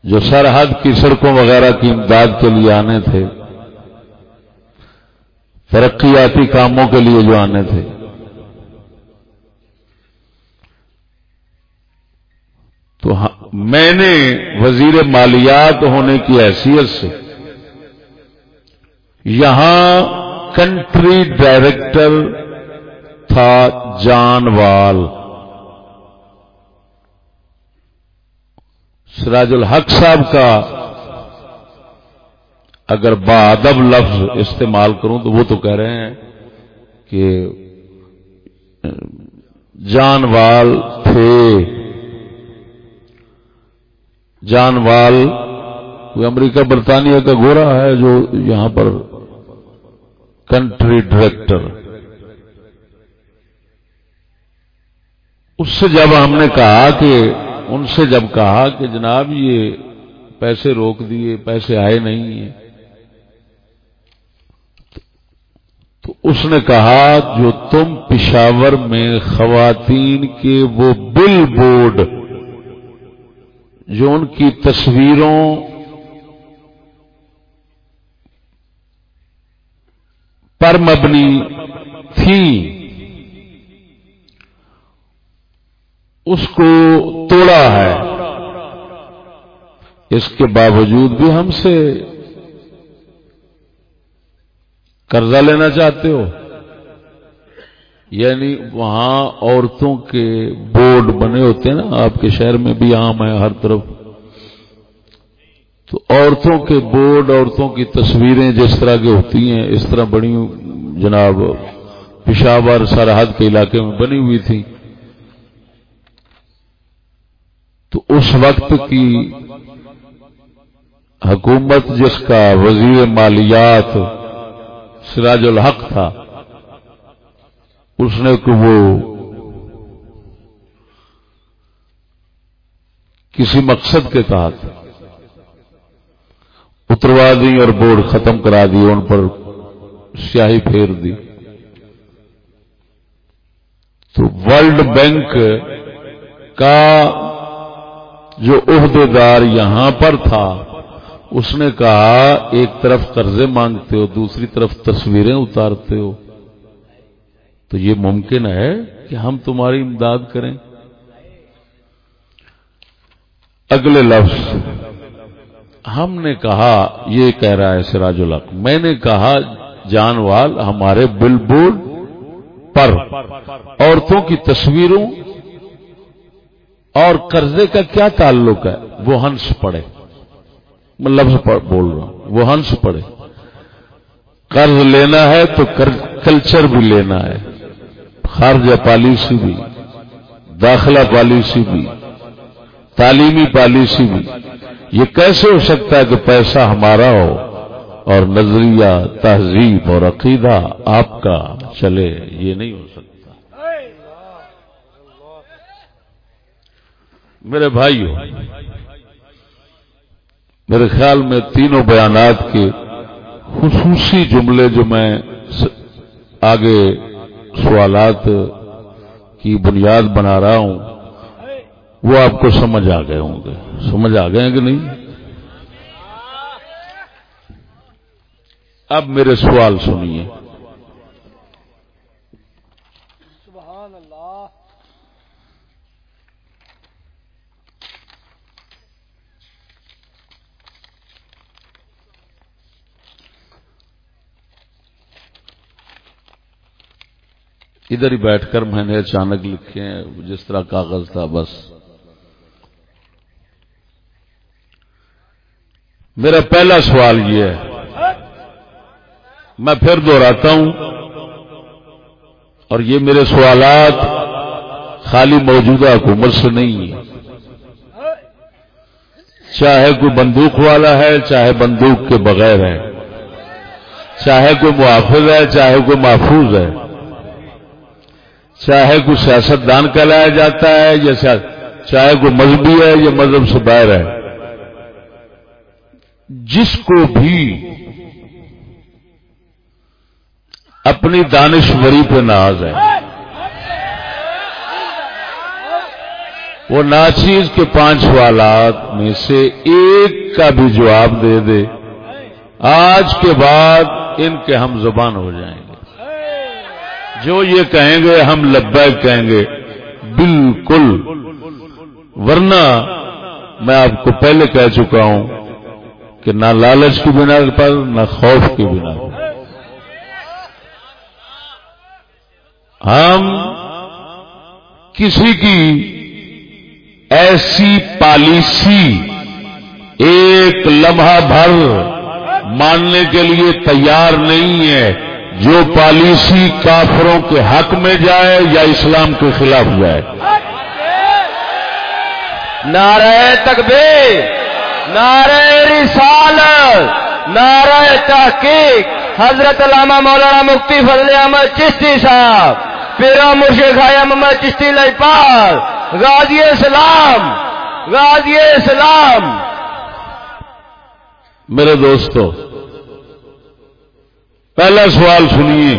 جو سرحد کی سڑکوں وغیرہ کی امداد کے لیے آنے تھے، ترقیاتی کاموں کے لیے جو آنے تھے۔ تو ہاں، میں نے وزیر مالیات ہونے کی حیثیت سے یہاں کنٹری ڈائریکٹر تھا جان وال سراج الحق صاحب کا اگر بادب لفظ استعمال کروں تو وہ تو کہہ رہے ہیں کہ جان وال تھے۔ جان وال کوئی امریکہ برطانیہ کا گورا ہے جو یہاں پر کنٹری ڈائریکٹر اس سے جب ہم نے کہا کہ ان سے جب کہا کہ جناب یہ پیسے روک دیے، پیسے آئے نہیں ہیں، تو اس نے کہا جو تم پشاور میں خواتین کے وہ بل بورڈ جو ان کی تصویروں پر مبنی تھی اس کو توڑا ہے۔ اس کے باوجود بھی ہم سے قرضہ لینا چاہتے ہو۔ یعنی وہاں عورتوں کے بورڈ بنے ہوتے ہیں نا، آپ کے شہر میں بھی عام ہے ہر طرف۔ تو عورتوں کے بورڈ، عورتوں کی تصویریں جس طرح کی ہوتی ہیں، اس طرح بڑی جناب، پشاور سرحد کے علاقے میں بنی ہوئی تھی تو اس وقت کی حکومت جس کا وزیر مالیات سراج الحق تھا، اس نے کہ وہ کسی مقصد کے تحت اتروا دی اور بورڈ ختم کرا دی، ان پر سیاہی پھیر دی۔ تو ورلڈ بینک کا جو عہدے دار یہاں پر تھا، اس نے کہا، ایک طرف قرضے مانگتے ہو، دوسری طرف تصویریں اتارتے ہو۔ تو یہ ممکن ہے کہ ہم تمہاری امداد کریں۔ اگلے لفظ، ہم نے کہا، یہ کہہ رہا ہے سراج الحق، میں نے کہا جان وال ہمارے بل بورڈ پر، عورتوں کی تصویروں اور قرضے کا کیا تعلق ہے؟ وہ ہنس پڑے۔ میں لفظ بول رہا ہوں۔ وہ ہنس پڑے۔ قرض لینا ہے تو کلچر بھی لینا ہے۔ خارجہ پالیسی بھی، داخلہ پالیسی بھی، تعلیمی پالیسی بھی۔ یہ کیسے ہو سکتا ہے کہ پیسہ ہمارا ہو اور نظریہ، تہذیب اور عقیدہ آپ کا چلے؟ یہ نہیں ہو سکتا میرے بھائی میرے خیال میں تینوں بیانات کے خصوصی جملے جو میں آگے سوالات کی بنیاد بنا رہا ہوں، وہ آپ کو سمجھ آ گئے ہوں گے۔ سمجھ آ گئے کہ نہیں؟ اب میرے سوال سنیے۔ ادھر ہی بیٹھ کر میں نے اچانک لکھے ہیں، جس طرح کاغذ تھا، بس۔ میرا پہلا سوال یہ ہے۔ میں پھر دوہراتا ہوں۔ اور یہ میرے سوالات خالی موجودہ حکومت سے نہیں ہیں۔ چاہے کوئی بندوق والا ہے، چاہے بندوق کے بغیر ہے۔ چاہے کوئی محافظ ہے، چاہے کوئی محفوظ ہے۔ چاہے کوئی سیاست دان کہلایا جاتا ہے یا چاہے کوئی مذہبی ہے یا مذہب سے باہر ہے۔ جس کو بھی اپنی دانشوری پہ ناز ہے۔ وہ ناچیز کے پانچ سوالات میں سے ایک کا بھی جواب دے دے۔ آج کے بعد ان کے ہم زبان ہو جائیں۔ گے جو یہ کہیں گے، ہم لبیک کہیں گے۔ بالکل۔ ورنہ میں آپ کو پہلے کہہ چکا ہوں کہ نہ لالچ کی بنا پر، نہ خوف کی بنا پر۔ ہم کسی کی ایسی پالیسی ایک لمحہ بھر ماننے کے لیے تیار نہیں ہے جو پالیسی کافروں کے حق میں جائے یا اسلام کے خلاف جائے۔ نعرہ تکبیر نعرہ رسالت نعرہ تحقیق۔ حضرت علامہ مولانا مفتی فضل احمد چشتی صاحب پیرا مرشد خایا محمد چشتی لجپال غازی اسلام غازی اسلام۔ میرے دوستو پہلا سوال سنیے۔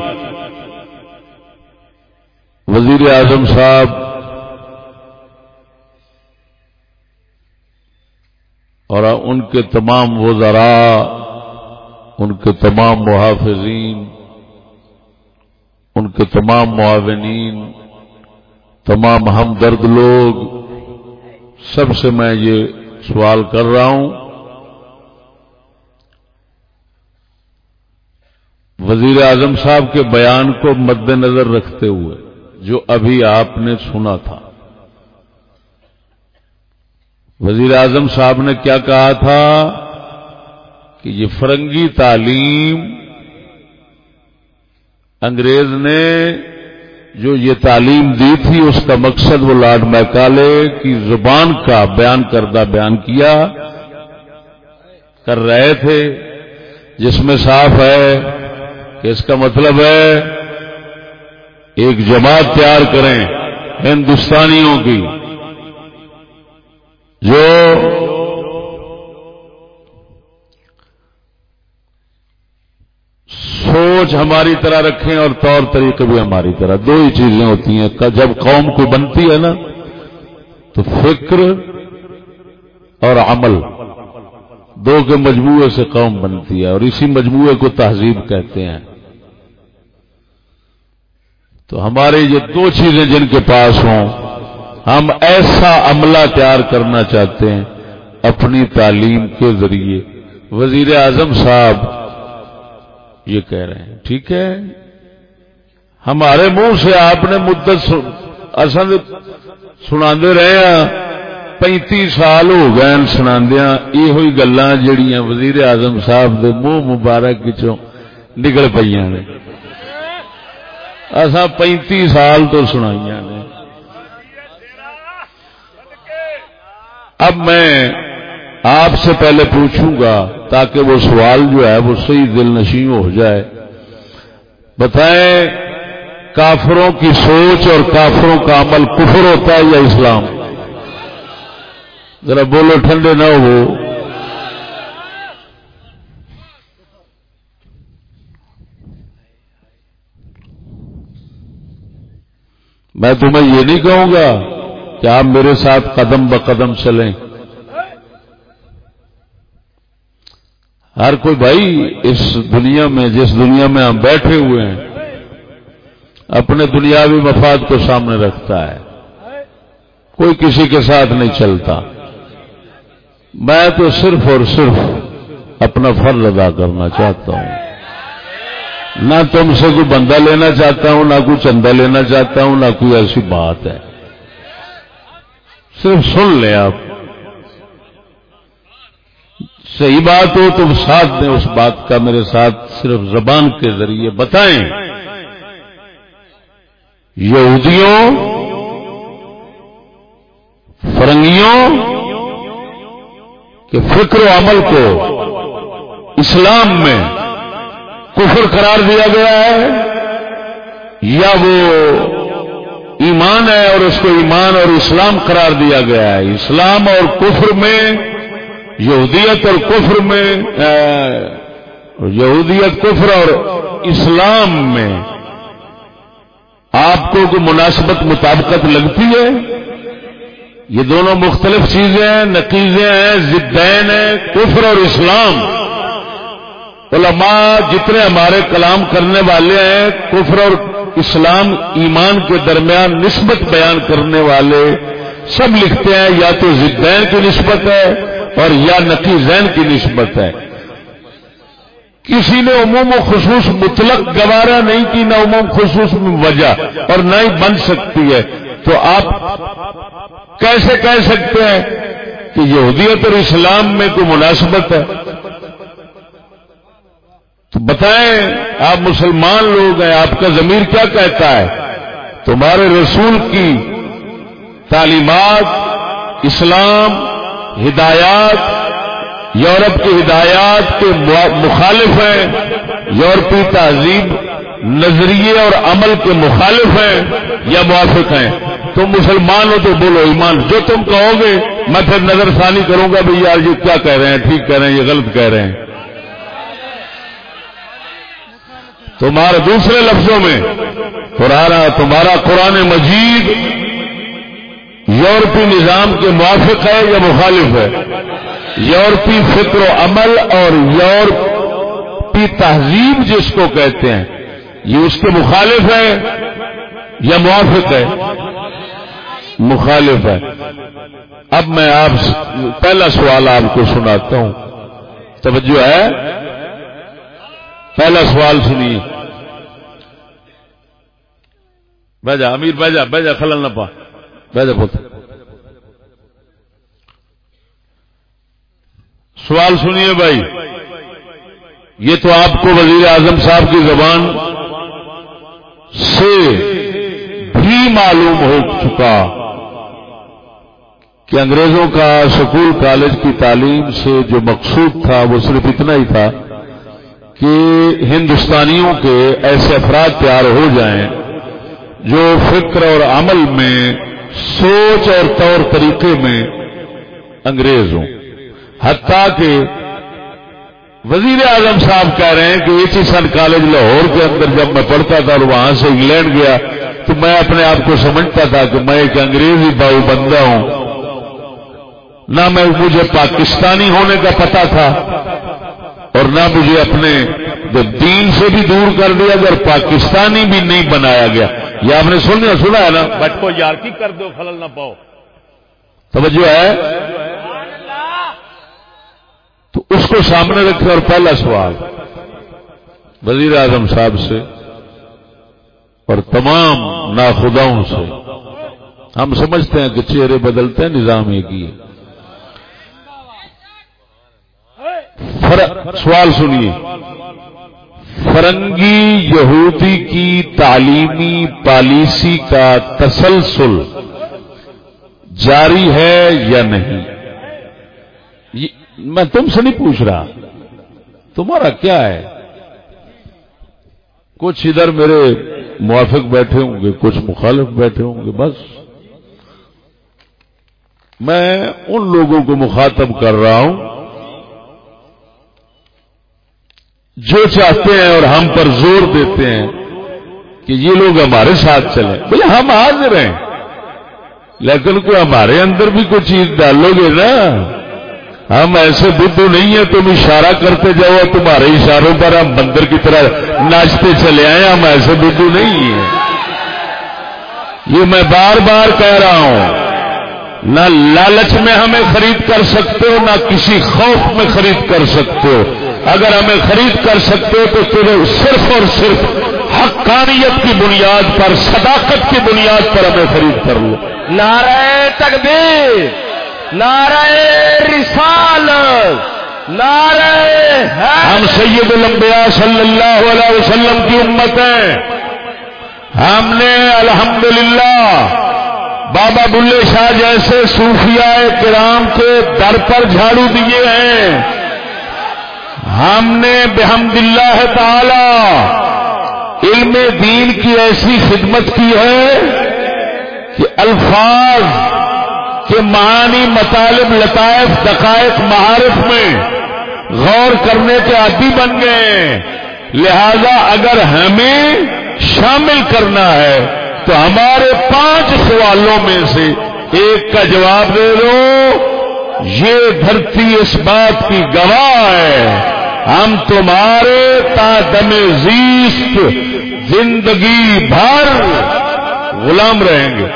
وزیر اعظم صاحب، اور ان کے تمام وزراء ان کے تمام محافظین، ان کے تمام معاونین، تمام ہمدرد لوگ، سب سے میں یہ سوال کر رہا ہوں۔ وزیر اعظم صاحب کے بیان کو مد نظر رکھتے ہوئے جو ابھی آپ نے سنا تھا۔ وزیر اعظم صاحب نے کیا کہا تھا کہ یہ فرنگی تعلیم انگریز نے جو یہ تعلیم دی تھی، اس کا مقصد وہ لارڈ میکالے کی زبان کا بیان کردہ بیان کیا کر رہے تھے، جس میں صاف ہے اس کا مطلب ہے ایک جماعت تیار کریں ہندوستانیوں کی، جو سوچ ہماری طرح رکھیں اور طور طریقے بھی ہماری طرح۔ دو ہی چیزیں ہوتی ہیں۔ جب قوم کو بنتی ہے نا، تو فکر اور عمل، دو کے مجموعے سے قوم بنتی ہے اور اسی مجموعے کو تہذیب کہتے ہیں۔ تو ہمارے یہ دو چیزیں جن کے پاس ہوں، ہم ایسا عملہ تیار کرنا چاہتے ہیں اپنی تعلیم کے ذریعے۔ وزیر اعظم صاحب یہ کہہ رہے ہیں، ٹھیک ہے؟ ہمارے منہ سے آپ نے مدت اصل سنا رہے ہیں پینتی سال ہو گئے سنا یہ ہوئی گلا جہیا وزیر اعظم صاحب دے منہ مبارک چوں نکل پہ نے۔ اصا پینتی سال تو سنائی نے۔ اب میں آپ سے پہلے پوچھوں گا تاکہ وہ سوال جو ہے وہ صحیح دل نشیں ہو جائے۔ بتائیں کافروں کی سوچ اور کافروں کا عمل کفر ہوتا ہے یا اسلام؟ ذرا بولو ٹھنڈے نہ ہو۔ میں تمہیں یہ نہیں کہوں گا کہ آپ میرے ساتھ قدم ب قدم چلیں۔ ہر کوئی بھائی اس دنیا میں، جس دنیا میں ہم بیٹھے ہوئے ہیں، اپنے دنیاوی مفاد کو سامنے رکھتا ہے۔ کوئی کسی کے ساتھ نہیں چلتا۔ میں تو صرف اور صرف اپنا فرض ادا کرنا چاہتا ہوں۔ نہ تم سے کوئی بندہ لینا چاہتا ہوں، نہ کوئی چندہ لینا چاہتا ہوں، نہ کوئی ایسی بات ہے۔ صرف سن لیں آپ۔ صحیح بات ہو تو ساتھ دیں، اس بات کا میرے ساتھ صرف زبان کے ذریعے بتائیں۔ یہودیوں، فرنگیوں کے فکر و عمل کو اسلام میں کفر قرار دیا گیا ہے، یا وہ ایمان ہے اور اس کو ایمان اور اسلام قرار دیا گیا ہے۔ اسلام اور کفر میں، یہودیت اور کفر میں یہودیت، کفر اور اسلام میں آپ کو کوئی مناسبت، مطابقت لگتی ہے، یہ دونوں مختلف چیزیں ہیں، نقیزیں ہیں، زدین ہیں، کفر اور اسلام۔ علماء جتنے ہمارے کلام کرنے والے ہیں، کفر اور اسلام ایمان کے درمیان نسبت بیان کرنے والے سب لکھتے ہیں، یا تو زدین کی نسبت ہے اور یا نقی زین کی نسبت ہے۔ کسی نے عموم و خصوص مطلق گوارا نہیں کی، نہ عموم خصوص میں وجہ اور نہ ہی بن سکتی ہے۔ تو آپ کیسے کہہ سکتے ہیں کہ یہودیت اور اسلام میں کوئی مناسبت ہے؟ تو بتائیں، آپ مسلمان لوگ ہیں، آپ کا ضمیر کیا کہتا ہے؟ تمہارے رسول کی تعلیمات، اسلام، ہدایات، یورپ کی ہدایات کے مخالف ہیں، یورپی تہذیب نظریے اور عمل کے مخالف ہیں یا موافق ہیں؟ تم مسلمان ہو تو بولو، ایمان، جو تم کہو گے، میں پھر نظر ثانی کروں گا بھائی یار یہ کیا کہہ رہے ہیں، ٹھیک کہہ رہے ہیں، یہ غلط کہہ رہے ہیں۔ تمہارے دوسرے لفظوں میں قرآن تمہارا قرآن مجید یورپی نظام کے موافق ہے یا مخالف ہے؟ یورپی فکر و عمل اور یورپی تہذیب جس کو کہتے ہیں، یہ اس کے مخالف ہے یا موافق ہے؟ مخالف ہے۔ اب میں آپ پہلا سوال آپ کو سناتا ہوں۔ توجہ ہے؟ پہلا سوال سنیے بجا امیر بجا بجا خلل نہ پا۔ بجا پوت۔ سوال سنیے بھائی، یہ تو آپ کو وزیر اعظم صاحب کی زبان سے بھی معلوم ہو چکا کہ انگریزوں کا سکول کالج کی تعلیم سے جو مقصود تھا وہ صرف اتنا ہی تھا کہ ہندوستانیوں کے ایسے افراد تیار ہو جائیں جو فکر اور عمل میں، سوچ اور طور طریقے میں انگریز ہوں۔ حتیٰ کہ وزیر اعظم صاحب کہہ رہے ہیں کہ ایچ سن کالج لاہور کے اندر جب میں پڑھتا تھا اور وہاں سے انگلینڈ گیا تو میں اپنے آپ کو سمجھتا تھا کہ میں ایک انگریزی باؤ بندہ ہوں۔ نہ میں، مجھے پاکستانی ہونے کا پتا تھا۔ اور نہ مجھے اپنے دین سے بھی دور کر دیا اور پاکستانی بھی نہیں بنایا گیا۔ یہ آپ نے سنیا سنا ہے نا؟ بٹ کو یار کی کر دو خلل نہ پاؤ۔ توجہ ہے؟ تو اس کو سامنے رکھے اور پہلا سوال۔ وزیر اعظم صاحب سے اور تمام ناخداؤں سے۔ ہم سمجھتے ہیں کہ چہرے بدلتے ہیں نظام ایک ہی ہے۔ سوال سنیے۔ فرنگی یہودی کی تعلیمی پالیسی کا تسلسل جاری ہے یا نہیں؟ میں تم سے نہیں پوچھ رہا۔ تمہارا کیا ہے؟ کچھ ادھر میرے موافق بیٹھے ہوں گے، کچھ مخالف بیٹھے ہوں گے، بس۔ میں ان لوگوں کو مخاطب کر رہا ہوں جو چاہتے ہیں اور ہم پر زور دیتے ہیں کہ یہ لوگ ہمارے ساتھ چلیں۔ بولے ہم حاضر ہیں۔ لیکن کوئی ہمارے اندر بھی کوئی چیز ڈالو گے نا؟ ہم ایسے بدھو نہیں ہیں، تم اشارہ کرتے جاؤ تمہارے اشاروں پر ہم بندر کی طرح ناچتے چلے آئے ہم ایسے بدھو نہیں ہیں۔ یہ میں بار بار کہہ رہا ہوں، نہ لالچ میں ہمیں خرید کر سکتے ہو، نہ کسی خوف میں خرید کر سکتے ہو۔ اگر ہمیں خرید کر سکتے تو صرف اور صرف حقانیت کی بنیاد پر صداقت کی بنیاد پر ہمیں خرید کر لو۔ نعرہ تکبیر نعرہ رسال نعرہ ہم سید الانبیاء صلی اللہ علیہ وسلم کی امت ہیں۔ ہم نے الحمدللہ بابا بلے شاہ جیسے صوفیاء کرام کے در پر جھاڑو دیے ہیں۔ ہم نے بحمد اللہ تعالی علم دین کی ایسی خدمت کی ہے کہ الفاظ کے معنی مطالب لطائف دقائق معارف میں غور کرنے کے عادی بن گئے لہذا اگر ہمیں شامل کرنا ہے تو ہمارے پانچ سوالوں میں سے ایک کا جواب دے دو۔ یہ دھرتی اس بات کی گواہ ہے۔ ہم تمہارے تا دم زیست زندگی بھر غلام رہیں گے۔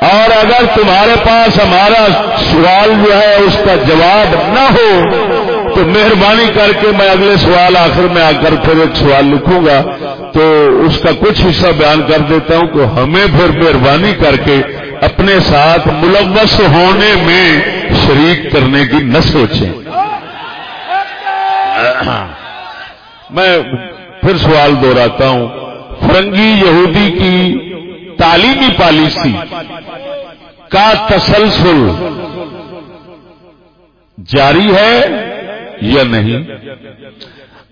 اور اگر تمہارے پاس ہمارا سوال جو ہے اس کا جواب نہ ہو، تو مہربانی کر کے میں اگلے سوال آخر میں آ کر پھر ایک سوال لکھوں گا۔ تو اس کا کچھ حصہ بیان کر دیتا ہوں کہ ہمیں پھر مہربانی کر کے اپنے ساتھ ملوث ہونے میں شریک کرنے کی نہ سوچیں۔ میں پھر سوال دہراتا ہوں۔ فرنگی یہودی کی تعلیمی پالیسی کا تسلسل جاری ہے یا نہیں؟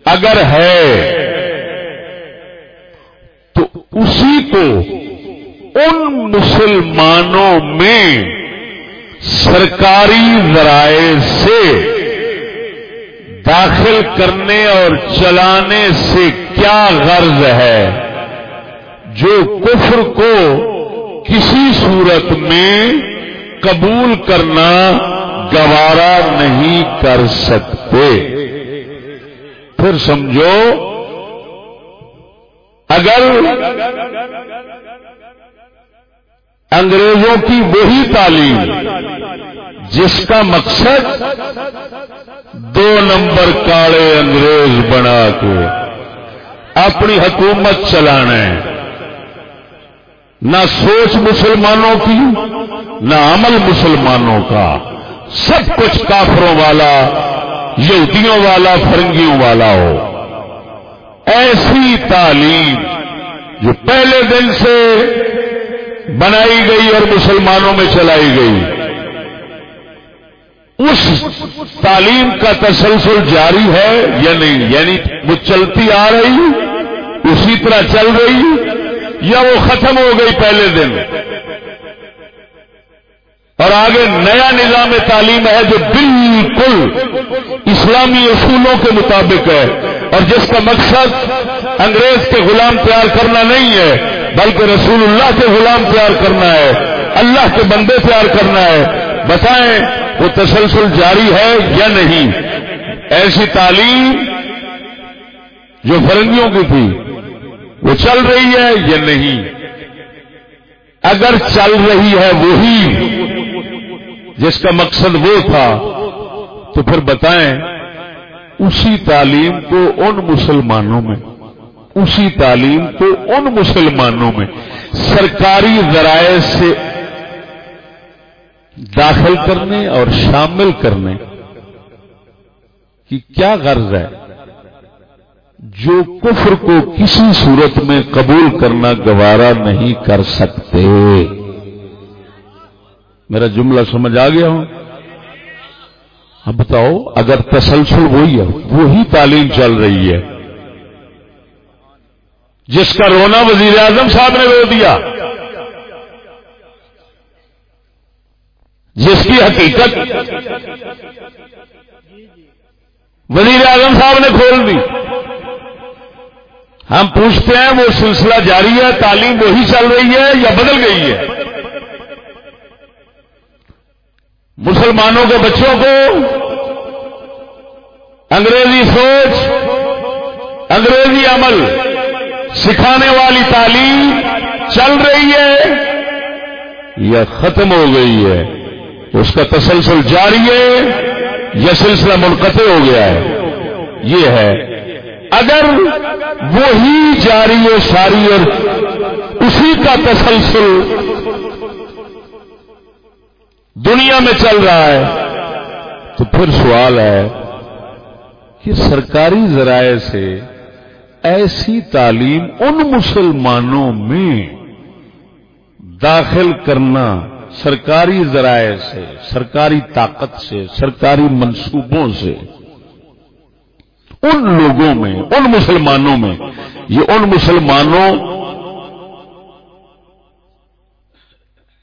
اگر ہے تو اسی کو ان مسلمانوں میں سرکاری ذرائع سے داخل کرنے اور چلانے سے کیا غرض ہے؟ جو کفر کو کسی صورت میں قبول کرنا گوارا نہیں کر سکتے۔ پھر سمجھو، اگر انگریزوں کی وہی تعلیم جس کا مقصد دو نمبر کاڑے انگریز بنا کے اپنی حکومت چلانا ہے نہ سوچ مسلمانوں کی، نہ عمل مسلمانوں کا۔ سب کچھ کافروں والا، یہودیوں والا، فرنگیوں والا ہو۔ ایسی تعلیم جو پہلے دن سے بنائی گئی اور مسلمانوں میں چلائی گئی۔ اس تعلیم کا تسلسل جاری ہے یا نہیں؟ یعنی وہ چلتی آ رہی، اسی طرح چل رہی، یا وہ ختم ہو گئی پہلے دن؟ اور آگے نیا نظام تعلیم ہے جو بالکل اسلامی اصولوں کے مطابق ہے۔ اور جس کا مقصد انگریز کے غلام تیار کرنا نہیں ہے بلکہ رسول اللہ کے غلام تیار کرنا ہے، اللہ کے بندے تیار کرنا ہے۔ بتائیں، وہ تسلسل جاری ہے یا نہیں؟ ایسی تعلیم جو فرنگیوں کی تھی، وہ چل رہی ہے یا نہیں؟ اگر چل رہی ہے وہی، جس کا مقصد وہ تھا، تو پھر بتائیں، اسی تعلیم کو ان مسلمانوں میں اسی تعلیم کو ان مسلمانوں میں سرکاری ذرائع سے داخل کرنے اور شامل کرنے کی کیا غرض ہے؟ جو کفر کو کسی صورت میں قبول کرنا گوارا نہیں کر سکتے۔ میرا جملہ سمجھ آ گیا ہوں؟ اب بتاؤ، اگر تسلسل وہی ہے، وہی تعلیم چل رہی ہے جس کا رونا وزیر اعظم صاحب نے رو دیا۔ جس کی حقیقت وزیر اعظم صاحب نے کھول دی۔ ہم پوچھتے ہیں وہ سلسلہ جاری ہے، تعلیم وہی چل رہی ہے یا بدل گئی ہے؟ مسلمانوں کے بچوں کو انگریزی سوچ، انگریزی عمل۔ سکھانے والی تعلیم چل رہی ہے یا ختم ہو گئی ہے؟ اس کا تسلسل جاری ہے یا سلسلہ منقطع ہو گیا ہے؟ یہ ہے۔ اگر وہی جاری ہے ساری اور اسی کا تسلسل دنیا میں چل رہا ہے، تو پھر سوال ہے کہ سرکاری ذرائع سے ایسی تعلیم ان مسلمانوں میں داخل کرنا سرکاری ذرائع سے، سرکاری طاقت سے، سرکاری منصوبوں سے، ان لوگوں میں، ان مسلمانوں میں، یہ ان مسلمانوں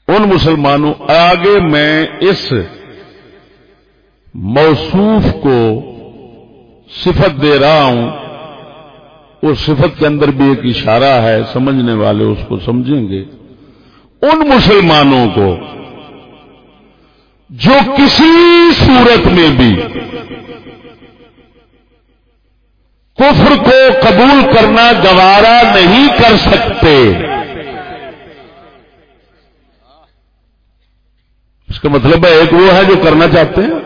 ان مسلمانوں آگے میں اس موصوف کو صفت دے رہا ہوں اس صفت کے اندر بھی ایک اشارہ ہے، سمجھنے والے اس کو سمجھیں گے۔ ان مسلمانوں کو جو کسی صورت میں بھی کفر کو قبول کرنا گوارا نہیں کر سکتے، اس کا مطلب ہے ایک وہ ہے جو کرنا چاہتے ہیں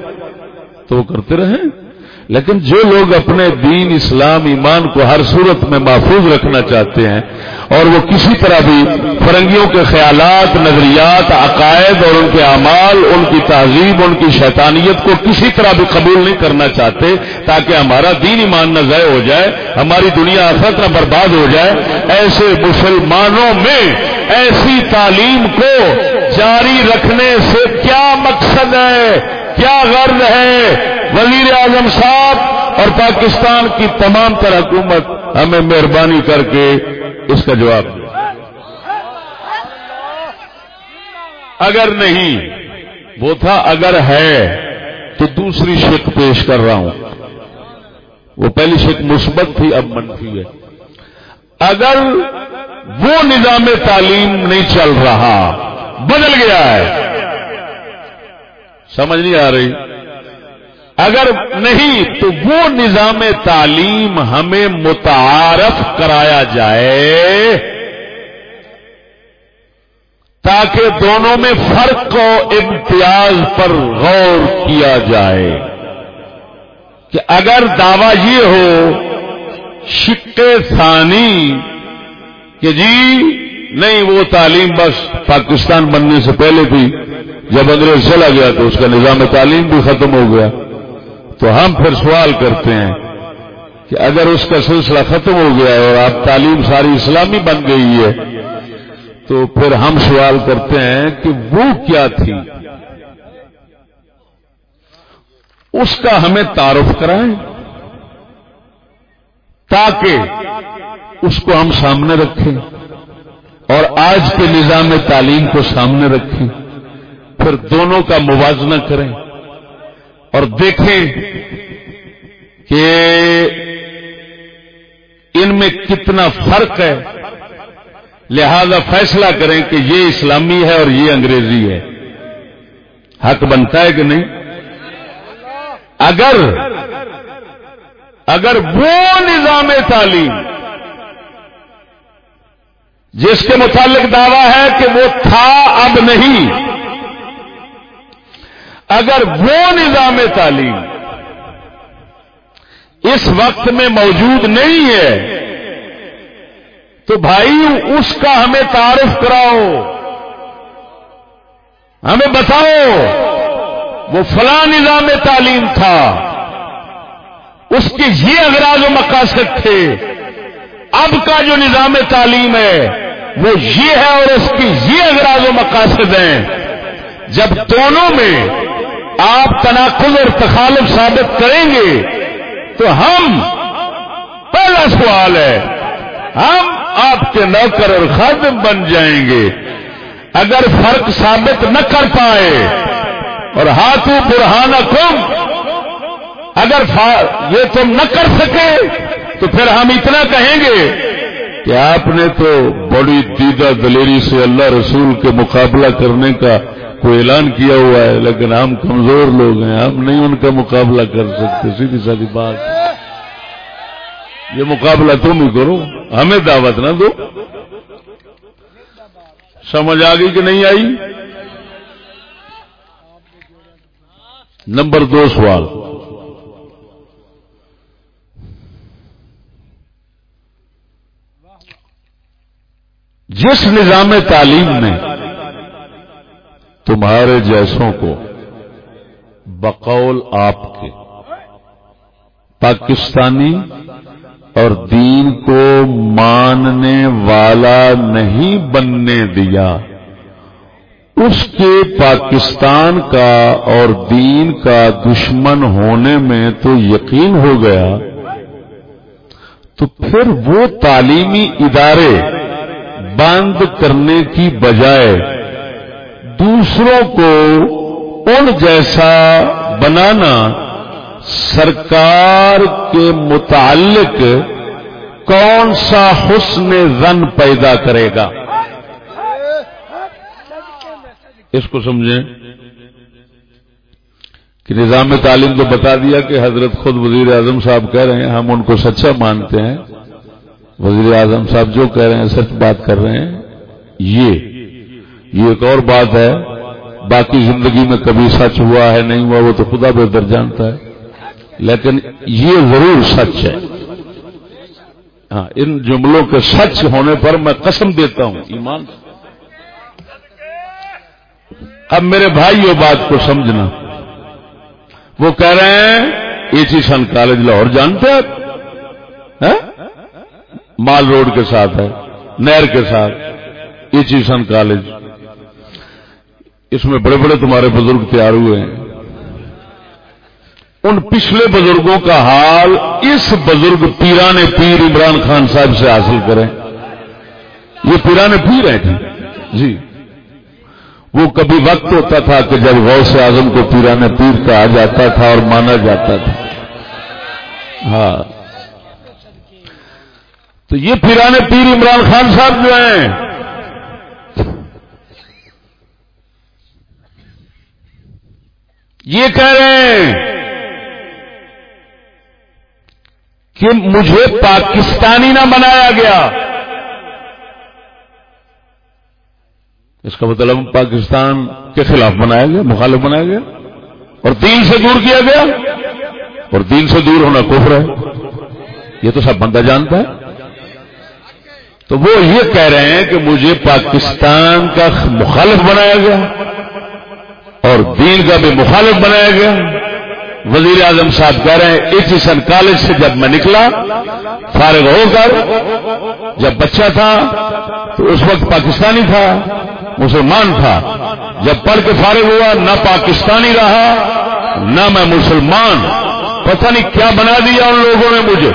تو وہ کرتے رہیں۔ لیکن جو لوگ اپنے دین، اسلام، ایمان کو ہر صورت میں محفوظ رکھنا چاہتے ہیں اور وہ کسی طرح بھی فرنگیوں کے خیالات، نظریات، عقائد اور ان کے اعمال، ان کی تہذیب، ان کی شیطانیت کو کسی طرح بھی قبول نہیں کرنا چاہتے تاکہ ہمارا دین ایمان نہ ضائع ہو جائے، ہماری دنیا افت نہ برباد ہو جائے۔ ایسے مسلمانوں میں ایسی تعلیم کو جاری رکھنے سے کیا مقصد ہے؟ کیا غرض ہے؟ وزیر اعظم صاحب اور پاکستان کی تمام تر حکومت ہمیں مہربانی کر کے اس کا جواب دے۔ اگر نہیں، وہ تھا اگر ہے، تو دوسری شک پیش کر رہا ہوں۔ وہ پہلی شک مثبت تھی، اب منفی ہے۔ اگر وہ نظام تعلیم نہیں چل رہا، بدل گیا ہے۔ سمجھ نہیں آ رہی۔ اگر نہیں تو وہ نظام تعلیم ہمیں متعارف کرایا جائے تاکہ دونوں میں فرق و امتیاز پر غور کیا جائے کہ اگر دعویٰ یہ ہو شک ثانی کہ جی نہیں وہ تعلیم بس پاکستان بننے سے پہلے تھی جب انگریز چلا گیا تو اس کا نظام تعلیم بھی ختم ہو گیا۔ تو ہم پھر سوال کرتے ہیں کہ اگر اس کا سلسلہ ختم ہو گیا ہے اور آپ تعلیم ساری اسلامی بن گئی ہے، تو پھر ہم سوال کرتے ہیں کہ وہ کیا تھی؟ اس کا ہمیں تعارف کرائیں تاکہ اس کو ہم سامنے رکھیں اور آج کے نظام تعلیم کو سامنے رکھیں، پھر دونوں کا موازنہ کریں۔ اور دیکھیں کہ ان میں کتنا فرق ہے۔ لہذا فیصلہ کریں کہ یہ اسلامی ہے اور یہ انگریزی ہے۔ حق بنتا ہے کہ نہیں؟ اگر اگر وہ نظام تعلیم جس کے متعلق دعویٰ ہے کہ وہ تھا اب نہیں اگر وہ نظام تعلیم اس وقت میں موجود نہیں ہے، تو بھائی اس کا ہمیں تعارف کراؤ، ہمیں بتاؤ، وہ فلاں نظام تعلیم تھا، اس کے یہ اغراض و مقاصد تھے، اب کا جو نظام تعلیم ہے، وہ یہ ہے اور اس کی یہ اغراض و مقاصد ہیں۔ جب دونوں میں آپ تناقض اور تخالف ثابت کریں گے تو ہم پہلا سوال ہے، ہم آپ کے نوکر اور خادم بن جائیں گے۔ اگر فرق ثابت نہ کر پائے، اور ہاتھوں برہانہ کم، اگر یہ تم نہ کر سکے، تو پھر ہم اتنا کہیں گے کہ آپ نے تو بڑی دیدہ دلیری سے اللہ رسول کے مقابلہ کرنے کا کوئی اعلان کیا ہوا ہے، لیکن ہم کمزور لوگ ہیں، ہم نہیں ان کا مقابلہ کر سکتے، سیدھی سادی بات۔ یہ مقابلہ تم ہی کرو، ہمیں دعوت نہ دو۔ سمجھ آ گئی کہ نہیں آئی؟ نمبر دو سوال۔ جس نظام تعلیم نے تمہارے جیسوں کو بقول آپ کے۔ پاکستانی اور دین کو ماننے والا نہیں بننے دیا۔ اس کے پاکستان کا اور دین کا دشمن ہونے میں تو یقین ہو گیا۔ تو پھر وہ تعلیمی ادارے بند کرنے کی بجائے دوسروں کو ان جیسا بنانا سرکار کے متعلق کون سا حسن زن پیدا کرے گا؟ اس کو سمجھیں کہ نظام تعلیم تو بتا دیا کہ حضرت خود وزیر اعظم صاحب کہہ رہے ہیں، ہم ان کو سچا مانتے ہیں۔ وزیر اعظم صاحب جو کہہ رہے ہیں، سچ بات کر رہے ہیں، یہ یہ ایک اور بات ہے، باقی زندگی میں کبھی سچ ہوا ہے، نہیں ہوا، وہ تو خدا بہتر جانتا ہے۔ لیکن یہ ضرور سچ ہے۔ ہاں ان جملوں کے سچ ہونے پر میں قسم دیتا ہوں، ایمان اب میرے بھائی یہ بات کو سمجھنا۔ وہ کہہ رہے ہیں ایچی سن کالج لاہور جانتے ہیں۔ ہاں؟ مال روڈ کے ساتھ ہے، نہر کے ساتھ۔ ایچی سن کالج اس میں بڑے بڑے تمہارے بزرگ تیار ہوئے ہیں۔ ان پچھلے بزرگوں کا حال اس بزرگ پیران پیر عمران خان صاحب سے حاصل کریں۔ یہ پیران پیر ہیں جی۔ جی۔ وہ کبھی وقت ہوتا تھا کہ جب غوث اعظم کو پیران پیر کہا جاتا تھا اور مانا جاتا تھا۔ ہاں۔ تو یہ پیرانے پیر عمران خان صاحب جو ہیں یہ کہہ رہے ہیں کہ مجھے پاکستانی نہ بنایا گیا۔ اس کا مطلب پاکستان کے خلاف بنایا گیا، مخالف بنایا گیا، اور دین سے دور کیا گیا، اور دین سے دور ہونا کفر ہے۔ یہ تو سب بندہ جانتا ہے۔ تو وہ یہ کہہ رہے ہیں کہ مجھے پاکستان کا مخالف بنایا گیا۔ اور دین کا بھی مخالف بنایا گیا۔ وزیر اعظم صاحب کہہ رہے ہیں ایچ جی کالج سے جب میں نکلا، فارغ ہو کر جب بچہ تھا تو اس وقت پاکستانی تھا، مسلمان تھا۔ جب پڑھ کے فارغ ہوا، نہ پاکستانی رہا، نہ میں مسلمان۔ پتہ نہیں کیا بنا دیا ان لوگوں نے مجھے۔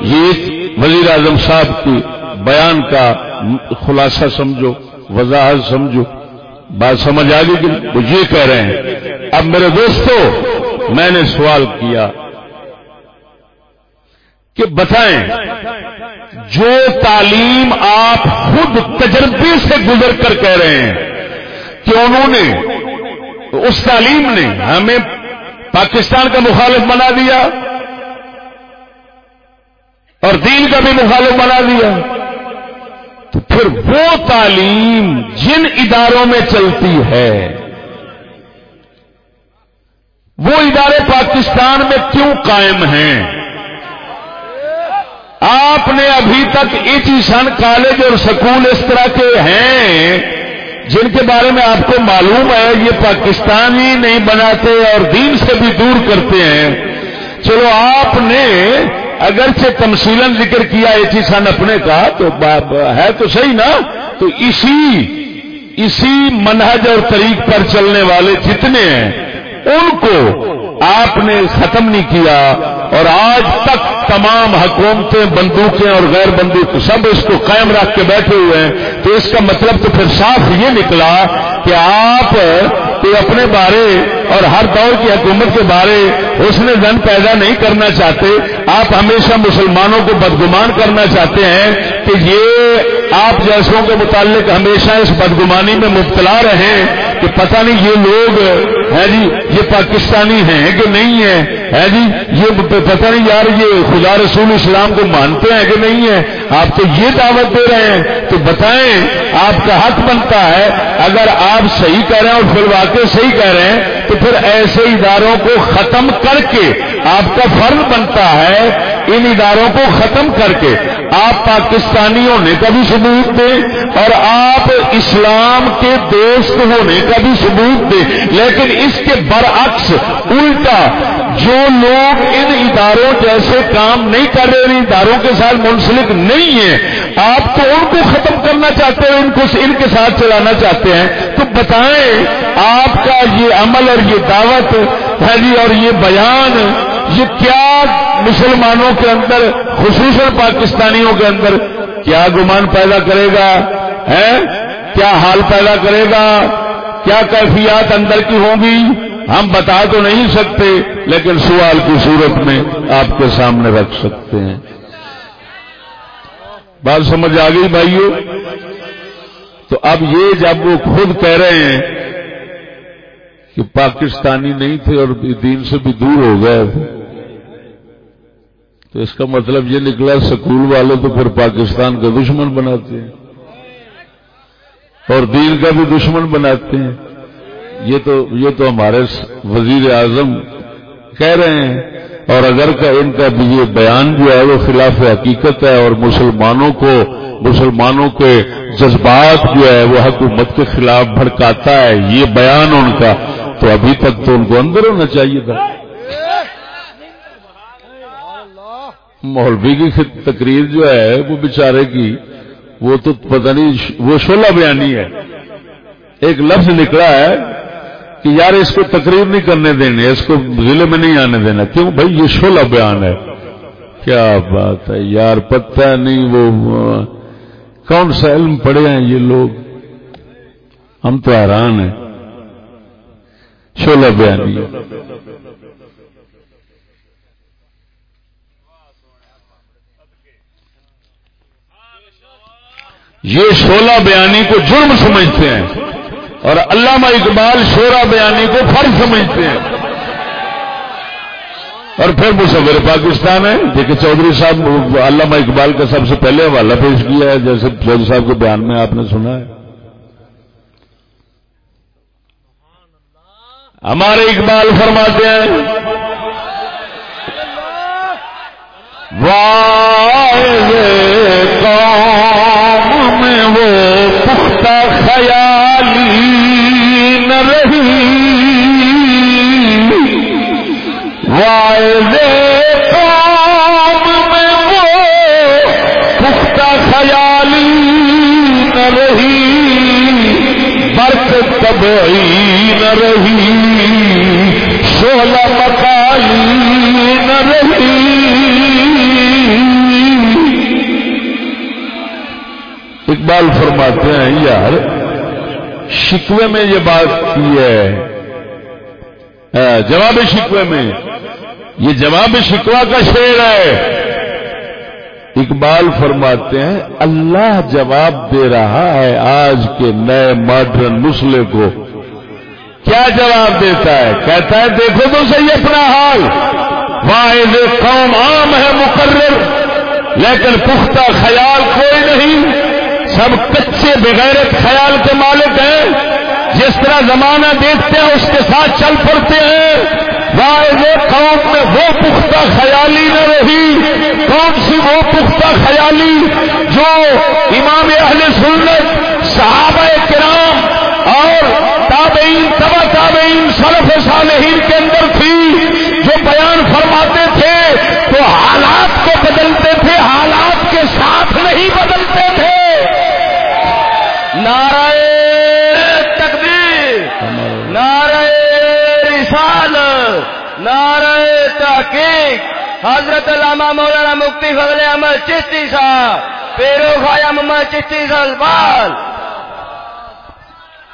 یہ وزیر اعظم صاحب کی بیان کا خلاصہ سمجھو، وضاحت سمجھو۔ بات سمجھ آ گئی کہ وہ یہ کہہ رہے ہیں، اب میرے دوستوں میں نے سوال کیا کہ بتائیں، جو تعلیم آپ خود تجربے سے گزر کر کہہ رہے ہیں کہ انہوں نے، اس تعلیم نے ہمیں پاکستان کا مخالف بنا دیا اور دین کا بھی مخالف بنا دیا۔ پھر وہ تعلیم جن اداروں میں چلتی ہے۔ وہ ادارے پاکستان میں کیوں قائم ہیں؟ آپ نے ابھی تک ایچیشن کالج اور سکول اس طرح کے ہیں جن کے بارے میں آپ کو معلوم ہے، یہ پاکستانی نہیں بناتے اور دین سے بھی دور کرتے ہیں۔ چلو آپ نے اگرچہ تمسیل ذکر کیا ایچیشن اپنے کا، تو ہے تو صحیح نا؟ تو اسی اسی منہج اور طریق پر چلنے والے جتنے ہیں، ان کو آپ نے ختم نہیں کیا اور آج تک تمام حکومتیں، بندوقیں اور غیر بندوق سب اس کو قائم رکھ کے بیٹھے ہوئے ہیں۔ تو اس کا مطلب تو پھر صاف یہ نکلا کہ آپ تو اپنے بارے اور ہر دور کی حکومت کے بارے اس نے زن پیدا نہیں کرنا چاہتے، آپ ہمیشہ مسلمانوں کو بدگمان کرنا چاہتے ہیں کہ یہ آپ جیسوں کے متعلق ہمیشہ اس بدگمانی میں مبتلا رہے کہ پتہ نہیں یہ لوگ، ہے جی یہ پاکستانی ہیں کہ نہیں ہے ہے جی یہ پتہ نہیں یار یہ خدا رسول اسلام کو مانتے ہیں کہ نہیں ہے آپ تو یہ دعوت دے رہے ہیں تو بتائیں، آپ کا حق بنتا ہے، اگر آپ صحیح کہہ رہے ہیں اور پھر واقع صحیح کہہ رہے ہیں، تو پھر ایسے اداروں کو ختم کر کے آپ کا فرض بنتا ہے ان اداروں کو ختم کر کے آپ پاکستانی ہونے کا بھی ثبوت دیں اور آپ اسلام کے دوست ہونے کا بھی ثبوت دیں لیکن اس کے برعکس الٹا جو لوگ ان اداروں جیسے کام نہیں کر رہے، ان اداروں کے ساتھ منسلک نہیں ہیں، آپ تو ان کو ختم کرنا چاہتے ہیں، ان کو ان کے ساتھ چلانا چاہتے ہیں۔ تو بتائیں، آپ کا یہ عمل اور یہ دعوت ہے جی اور یہ بیان یہ کیا مسلمانوں کے اندر، خصوصاً پاکستانیوں کے اندر کیا گمان پیدا کرے گا ہے کیا حال پیدا کرے گا؟ کیا کیفیات اندر کی ہوں گی؟ ہم بتا تو نہیں سکتے، لیکن سوال کی صورت میں آپ کے سامنے رکھ سکتے ہیں۔ بات سمجھ آ گئی بھائیو؟ تو اب یہ جب وہ خود کہہ رہے ہیں کہ پاکستانی نہیں تھے اور دین سے بھی دور ہو گئے تو اس کا مطلب یہ نکلا سکول والے تو پھر پاکستان کا دشمن بناتے ہیں۔ اور دین کا بھی دشمن بناتے ہیں۔ یہ تو یہ تو ہمارے وزیر اعظم کہہ رہے ہیں۔ اور اگر کا ان کا بھی یہ بیان جو ہے وہ خلاف حقیقت ہے اور مسلمانوں کو، مسلمانوں کے جذبات جو ہے وہ حکومت کے خلاف بھڑکاتا ہے، یہ بیان ان کا۔ تو ابھی تک تو ان کو اندر ہونا چاہیے تھا۔ مولوی کی تقریر جو ہے، وہ بیچارے کی، وہ تو پتہ نہیں، وہ شولہ بیانی ہے۔ ایک لفظ نکلا ہے کہ یار اس کو تقریر نہیں کرنے دینے، اس کو ضلع میں نہیں آنے دینا۔ کیوں؟ بھائی، یہ شولہ بیان ہے۔ کیا بات ہے؟ یار، پتہ نہیں وہ، کون سا علم پڑے ہیں یہ لوگ؟ ہم تو حیران ہیں۔ شولہ بیانی یہ شولہ بیانی کو جرم سمجھتے ہیں اور علامہ اقبال شورا بیانی کو فرض سمجھتے ہیں۔ اور پھر مسفر پاکستان ہے۔ دیکھیے چودھری صاحب، علامہ اقبال کا سب سے پہلے حوالہ پیش کیا ہے، جیسے چودھری صاحب کے بیان میں آپ نے سنا ہے۔ ہمارے اقبال فرماتے ہیں قوم میں وہ پختہ خیالی نہ رہی قوم میں وہ پختہ خیالی نہ رہی۔ برق طبعی نہ رہی۔ اقبال فرماتے ہیں، یار، شکوے میں یہ بات کی ہے۔ جواب شکوے میں۔ یہ جواب شکوا کا شعر ہے۔ اقبال فرماتے ہیں، اللہ جواب دے رہا ہے آج کے نئے ماڈرن مسلے کو۔ کیا جواب دیتا ہے؟ کہتا ہے، دیکھو تو صحیح اپنا حال۔ واحد قوم عام ہے، مقرر، لیکن پختہ خیال کوئی نہیں۔ سب کچے بغیرت خیال کے مالک ہیں۔ جس طرح زمانہ دیکھتے ہیں، اس کے ساتھ چل پڑتے ہیں۔ واحد قوم میں وہ پختہ خیالی نہ رہی۔ کون سی وہ پختہ خیالی جو امام اہل سنت، صحابہ کرام اور تابعین، تبا تابعین، سلف صالحین کے اندر تھی جو بیان فرماتے تھے تو حالات کو بدلتے تھے حالات کے ساتھ نہیں بدلتے تھے نارائ تقدیر نارائ رسال نارائ تحقیق۔ حضرت علامہ مولانا مفتی فضل احمد چشتی صاحب پیرو خایا محمد چشتی سلبال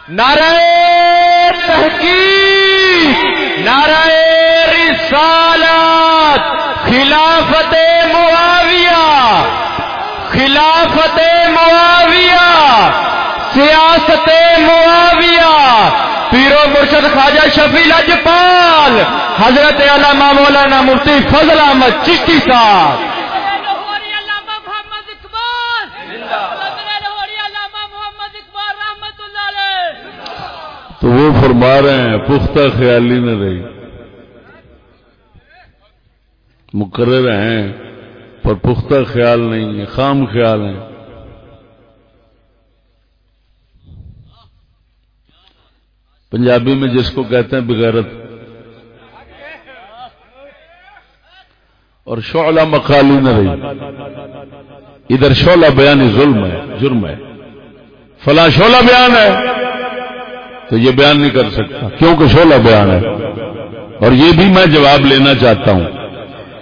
نعرہ تحقیق، نعرہ رسالت، خلافت معاویہ خلافت معاویہ، سیاست معاویہ پیرو مرشد خواجہ شفیع لجپال حضرت علامہ مولانا مفتی فضل احمد چشتی صاحب۔ محمد اقبال محمد اقبال تو وہ فرما رہے ہیں، پختہ خیالی نہ رہی۔ مقرر ہیں، پر پختہ خیال نہیں ہے خام خیال ہیں۔ پنجابی میں جس کو کہتے ہیں بغیرت۔ اور شعلہ مخالی نہ رہی۔ ادھر شعلہ بیانی ظلم ہے، جرم ہے۔ فلاں شعلہ بیان ہے۔ تو یہ بیان نہیں کر سکتا۔ کیونکہ شعلہ بیان ہے۔ اور یہ بھی میں جواب لینا چاہتا ہوں۔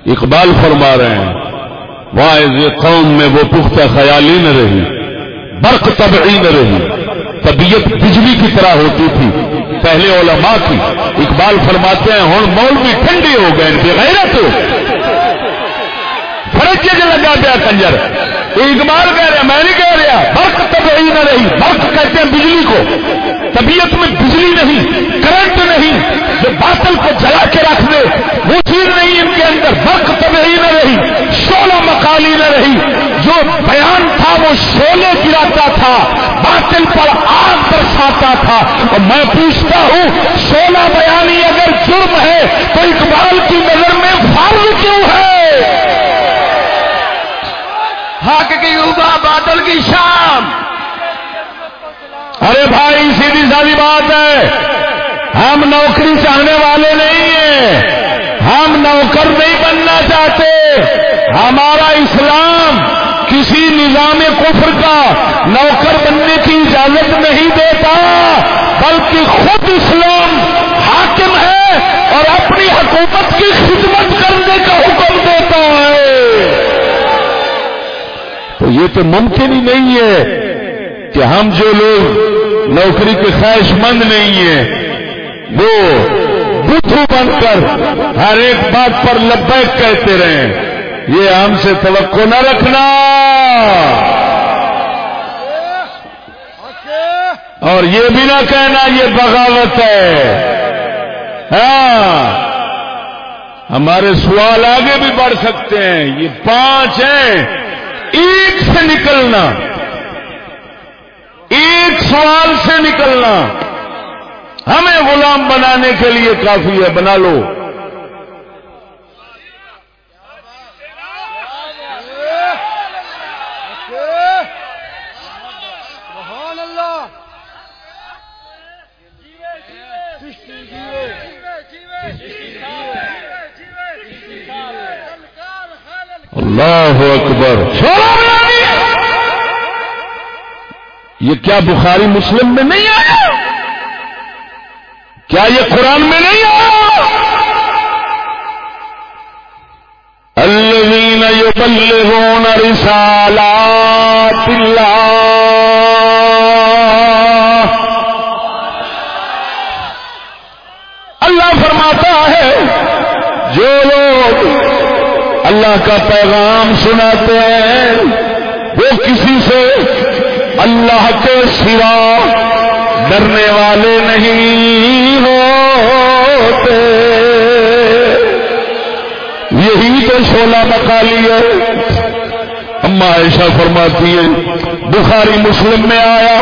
اقبال فرما رہے ہیں واحد قوم میں وہ پختہ خیالی نہ رہی، برق طبعی نہ رہی۔ طبیعت بجلی کی طرح ہوتی تھی۔ پہلے علماء کی۔ اقبال فرماتے ہیں ہوں مولوی ٹھنڈے ہو گئے بغیر تو فرق کے لگا دیا کنجر۔ اقبال کہہ رہا میں نہیں کہہ رہا برق طبعی نہ رہی۔ برق کہتے ہیں بجلی کو۔ طبیعت میں بجلی نہیں کرنٹ نہیں۔ جو باطل کو جلا کے رکھ دے، وہ چیز نہیں ان کے اندر۔ برق طبعی نہ رہی شولہ مکالی نہ رہی۔ جو بیان تھا، وہ شولے گراتا تھا، باطل پر آگ برساتا تھا۔ اور میں پوچھتا ہوں شولہ بیانی اگر جرم ہے، تو اقبال کی نظر میں فرض کیوں ہے؟ حق کی یوگا بادل کی شام ارے بھائی، سیدھی سادی بات ہے۔ ہم نوکری چاہنے والے نہیں ہیں۔ ہم نوکر نہیں بننا چاہتے۔ ہمارا اسلام کسی نظام کفر کا نوکر بننے کی اجازت نہیں دیتا، بلکہ خود اسلام حاکم ہے اور اپنی حکومت کی خدمت کرنے کا یہ تو ممکن ہی نہیں ہے کہ ہم جو لوگ نوکری کے خواہش مند نہیں ہیں، وہ بتھو بن کر ہر ایک بات پر لبیک کہتے رہیں۔ یہ ہم سے توقع نہ رکھنا۔ اور یہ بھی نہ کہنا یہ بغاوت ہے۔ ہاں۔ ہمارے سوال آگے بھی بڑھ سکتے ہیں۔ یہ پانچ ہیں۔ ایک سے نکلنا۔ ایک سوال سے نکلنا۔ ہمیں غلام بنانے کے لیے کافی ہے، بنا لو۔ اللہ اکبر۔ یہ کیا بخاری مسلم میں نہیں آیا؟ کیا یہ قرآن میں نہیں آیا؟ الذین یبلغون رسالات اللہ۔ اللہ کا پیغام سناتے ہیں۔ وہ کسی سے اللہ کے سوا ڈرنے والے نہیں ہوتے۔ یہی تو شولہ مکالی ہے۔ اما عائشہ فرماتی ہے بخاری مسلم میں آیا،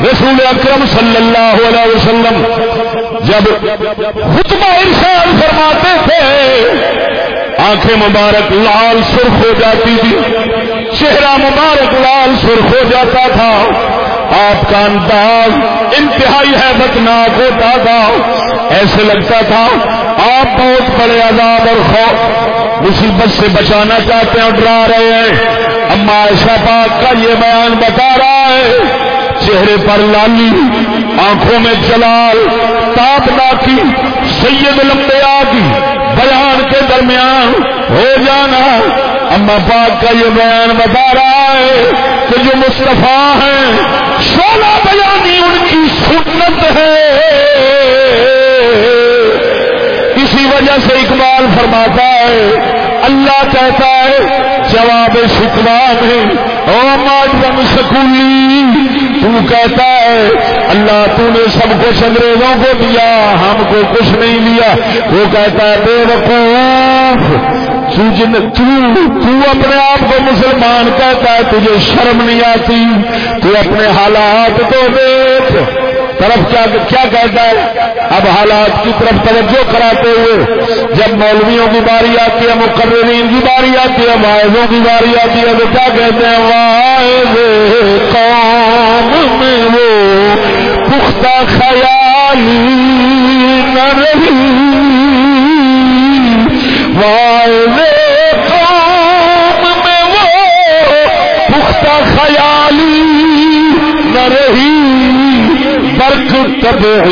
رسول اکرم صلی اللہ علیہ وسلم جب خطبہ ارشاد فرماتے تھے آنکھیں مبارک لال سرخ ہو جاتی تھی۔ چہرہ مبارک لال سرخ ہو جاتا تھا۔ آپ کا انداز انتہائی حیبتناک ہوتا تھا۔ ایسے لگتا تھا، آپ بہت بڑے عذاب اور خوف، مصیبت سے بچانا چاہتے ہیں اور ڈرا رہے ہیں۔ اما عائشہ پاک کا یہ بیان بتا رہا ہے، چہرے پر لالی، آنکھوں میں جلال تاپنا کی سید لمبیا کی۔ بیان کے درمیان ہو جانا۔ اما پاک کا یہ بیان بتا رہا ہے کہ جو مصطفیٰ ہیں شولہ بیانی ان کی سنت ہے۔ اسی وجہ سے اقبال فرماتا ہے، اللہ کہتا ہے، جواب شکوا میں، او ماڈرن سکولی۔ تو کہتا ہے اللہ تو نے سب کچھ انگریزوں کو دیا ہم کو کچھ نہیں دیا۔ وہ کہتا ہے بے وقوف تو جن تو, تو اپنے آپ کو مسلمان کہتا ہے تجھے شرم نہیں آتی تو اپنے حالات تو دیکھ۔ طرف کیا کیا کہتا ہے؟ اب حالات کی طرف توجہ کراتے ہوئے جب مولویوں کی باری آتی ہے، مقررین کی باری آتی ہے واعظوں کی باری آتی ہے، تو کیا کہتے ہیں؟ واعظ قوم میں وہ پختہ خیالی نہ رہی۔ واعظ قوم میں وہ پختہ خیالی نہ رہی۔ برق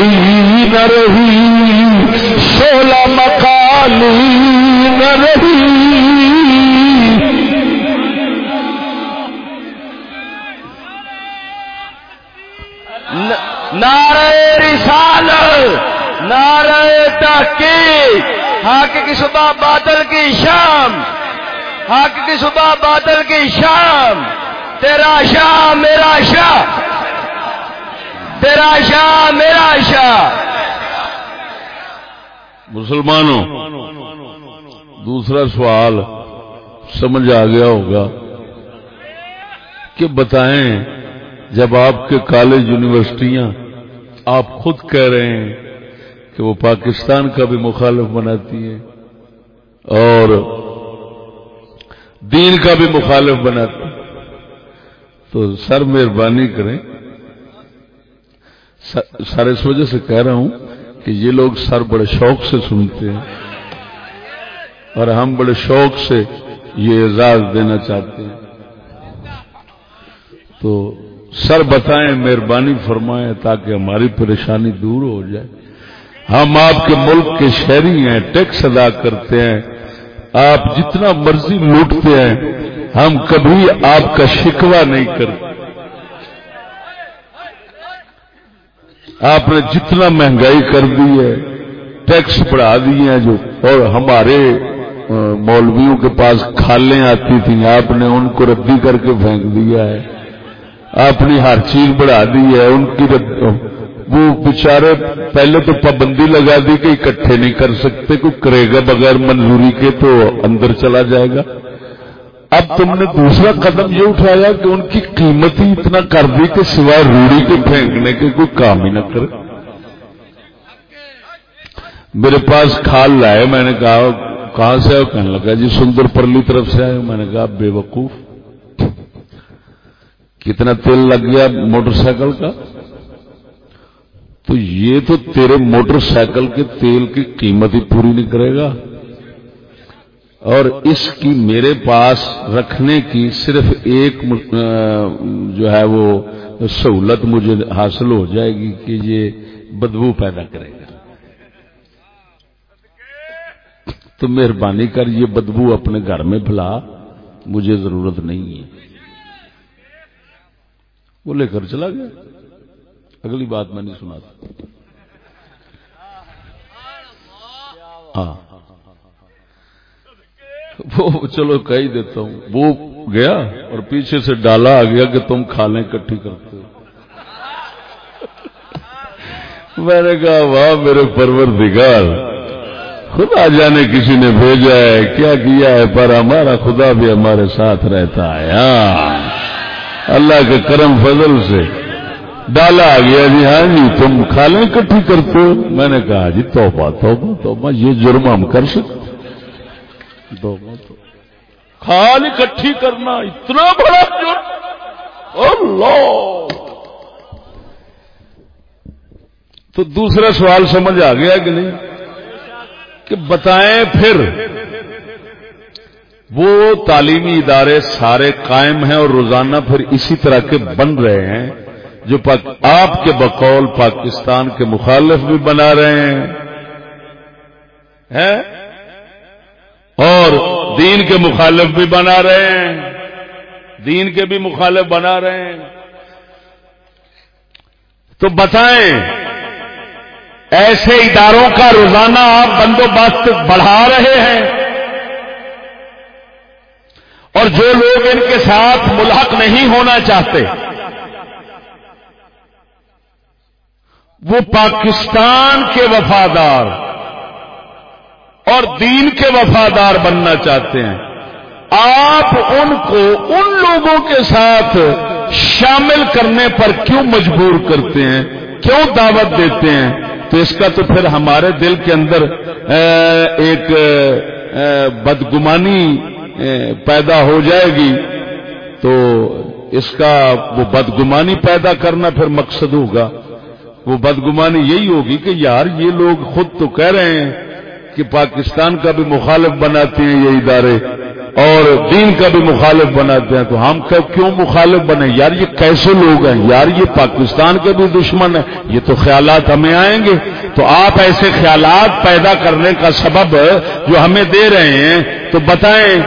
نہ رہی شولہ مکالی نہ رہی نعرہ رسال نعرہ تحقیق، حق کی صبح بادل کی شام حق کی صبح بادل کی شام تیرا شاہ، میرا شاہ۔ تیرا شاہ میرا شاہ مسلمانوں، دوسرا سوال سمجھ آ گیا ہوگا کہ بتائیں جب آپ کے کالج یونیورسٹیاں آپ خود کہہ رہے ہیں کہ وہ پاکستان کا بھی مخالف بناتی ہیں اور دین کا بھی مخالف بناتی ہیں، تو سر مہربانی کریں سر اس وجہ سے کہہ رہا ہوں کہ یہ لوگ سر بڑے شوق سے سنتے ہیں اور ہم بڑے شوق سے یہ اعزاز دینا چاہتے ہیں۔ تو سر بتائیں، مہربانی فرمائیں تاکہ ہماری پریشانی دور ہو جائے۔ ہم آپ کے ملک کے شہری ہیں، ٹیکس ادا کرتے ہیں۔ آپ جتنا مرضی لوٹتے ہیں، ہم کبھی آپ کا شکوہ نہیں کرتے۔ آپ نے جتنا مہنگائی کر دی ہے، ٹیکس بڑھا دیے ہیں جو، اور ہمارے مولویوں کے پاس کھالیں آتی تھیں، آپ نے ان کو ردی کر کے پھینک دیا ہے۔ اپنی ہر چیز بڑھا دی ہے، ان کی وہ بیچارے پہلے تو پابندی لگا دی کہ اکٹھے نہیں کر سکتے، کوئی کرے گا بغیر منظوری کے تو اندر چلا جائے گا۔ اب تم نے دوسرا قدم یہ اٹھایا کہ ان کی قیمت ہی اتنا کر دی کہ سوائے روڑی کے پھینکنے کے کوئی کام ہی نہ کرے۔ میرے پاس کھال لائے، میں نے کہا، کہاں سے آئے؟ کہنے لگا جی سندر پرلی طرف سے آئے۔ میں نے کہا بے وقوف کتنا تیل لگ گیا موٹر سائیکل کا؟ تو یہ تو تیرے موٹر سائیکل کے تیل کی قیمت ہی پوری نہیں کرے گا۔ اور اس کی میرے پاس رکھنے کی صرف ایک جو ہے وہ سہولت مجھے حاصل ہو جائے گی کہ یہ بدبو پیدا کرے گا۔ تو مہربانی کر یہ بدبو اپنے گھر میں پھلا مجھے ضرورت نہیں ہے۔ وہ لے کر چلا گیا۔ اگلی بات میں نہیں سنا تھا۔ ہاں۔ وہ چلو کہہ دیتا ہوں۔ وہ گیا اور پیچھے سے ڈالا آ گیا کہ تم کھالیں کٹھی کرتے ہو۔ میں نے کہا، واہ، میرے پرور دگار خدا جانے کسی نے بھیجا ہے۔ کیا کیا ہے؟ پر ہمارا خدا بھی ہمارے ساتھ رہتا ہے۔ ہاں۔ اللہ کے کرم فضل سے۔ ڈالا آ گیا جی ہاں جی تم کھالیں کٹھی کرتے ہو۔ میں نے کہا جی توبہ توبہ توبہ، یہ جرم ہم کر سکتے کھال اکٹھی کرنا اتنا بڑا جرم۔ اللہ۔ تو دوسرا سوال سمجھ آ گیا کہ نہیں؟ کہ بتائیں پھر، وہ تعلیمی ادارے سارے قائم ہیں اور روزانہ پھر اسی طرح کے بن رہے ہیں، جو آپ کے بقول پاکستان کے مخالف بھی بنا رہے ہیں؟ اور دین کے مخالف بھی بنا رہے ہیں۔ دین کے بھی مخالف بنا رہے ہیں۔ تو بتائیں، ایسے اداروں کا روزانہ آپ بندوبست بڑھا رہے ہیں۔ اور جو لوگ ان کے ساتھ ملحق نہیں ہونا چاہتے، وہ پاکستان کے وفادار اور دین کے وفادار بننا چاہتے ہیں۔ آپ ان کو ان لوگوں کے ساتھ شامل کرنے پر کیوں مجبور کرتے ہیں؟ کیوں دعوت دیتے ہیں؟ تو اس کا تو پھر ہمارے دل کے اندر ایک بدگمانی پیدا ہو جائے گی۔ تو اس کا وہ بدگمانی پیدا کرنا پھر مقصد ہوگا۔ وہ بدگمانی یہی ہوگی کہ یار یہ لوگ خود تو کہہ رہے ہیں کہ پاکستان کا بھی مخالف بناتے ہیں یہ ادارے اور دین کا بھی مخالف بناتے ہیں تو ہم کیوں مخالف بنے؟ یار یہ کیسے لوگ ہیں؟ یار یہ پاکستان کے بھی دشمن ہیں۔ یہ تو خیالات ہمیں آئیں گے۔ تو آپ ایسے خیالات پیدا کرنے کا سبب جو ہمیں دے رہے ہیں، تو بتائیں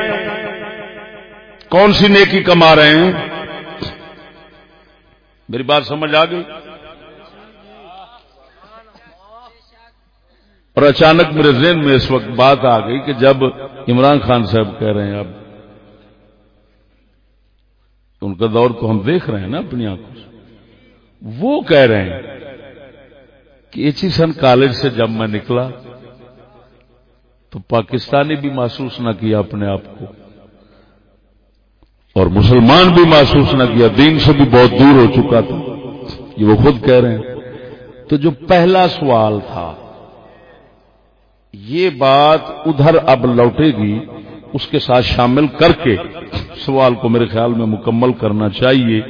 کون سی نیکی کما رہے ہیں؟ میری بات سمجھ آ گئی؟ اور اچانک میرے ذہن میں اس وقت بات آ گئی کہ جب عمران خان صاحب کہہ رہے ہیں اب ان کا دور تو ہم دیکھ رہے ہیں نا اپنی آنکھوں سے۔ وہ کہہ رہے ہیں کہ ایچی سن کالج سے جب میں نکلا تو پاکستانی بھی محسوس نہ کیا اپنے آپ کو، اور مسلمان بھی محسوس نہ کیا، دین سے بھی بہت دور ہو چکا تھا، یہ وہ خود کہہ رہے ہیں۔ تو جو پہلا سوال تھا یہ بات ادھر اب لوٹے گی، اس کے ساتھ شامل کر کے سوال کو میرے خیال میں مکمل کرنا چاہیے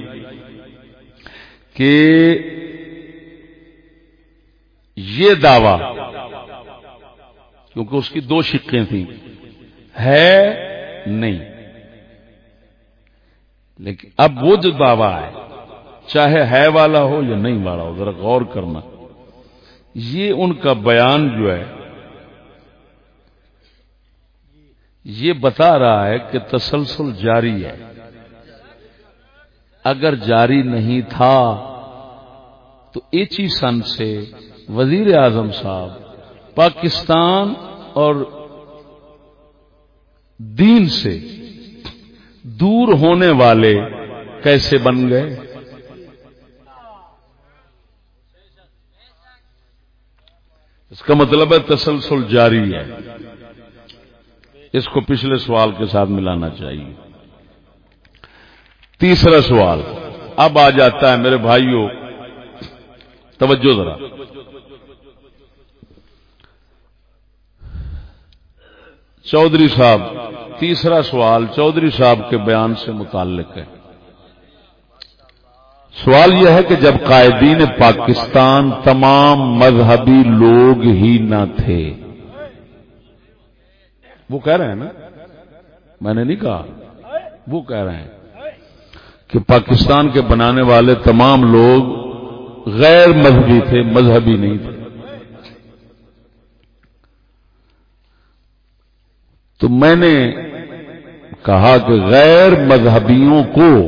کہ یہ دعوی، کیونکہ اس کی دو شکیں تھیں، ہے نہیں۔ لیکن اب وہ جو دعویٰ ہے، چاہے ہے والا ہو یا نہیں والا ہو، ذرا غور کرنا۔ یہ ان کا بیان جو ہے یہ بتا رہا ہے کہ تسلسل جاری ہے۔ اگر جاری نہیں تھا تو ایچی سن سے وزیر اعظم صاحب پاکستان اور دین سے دور ہونے والے کیسے بن گئے؟ اس کا مطلب ہے تسلسل جاری ہے۔ اس کو پچھلے سوال کے ساتھ ملانا چاہیے۔ تیسرا سوال، اب آ جاتا ہے میرے بھائیوں توجہ ذرا۔ چودھری صاحب، تیسرا سوال چودھری صاحب کے بیان سے متعلق ہے۔ سوال یہ ہے کہ جب قائدین پاکستان تمام مذہبی لوگ ہی نہ تھے وہ کہہ رہے ہیں نا؟ میں نے نہیں کہا۔ وہ کہہ رہے ہیں کہ پاکستان کے بنانے والے تمام لوگ غیر مذہبی تھے، مذہبی نہیں تھے۔ تو میں نے کہا کہ غیر مذہبیوں کو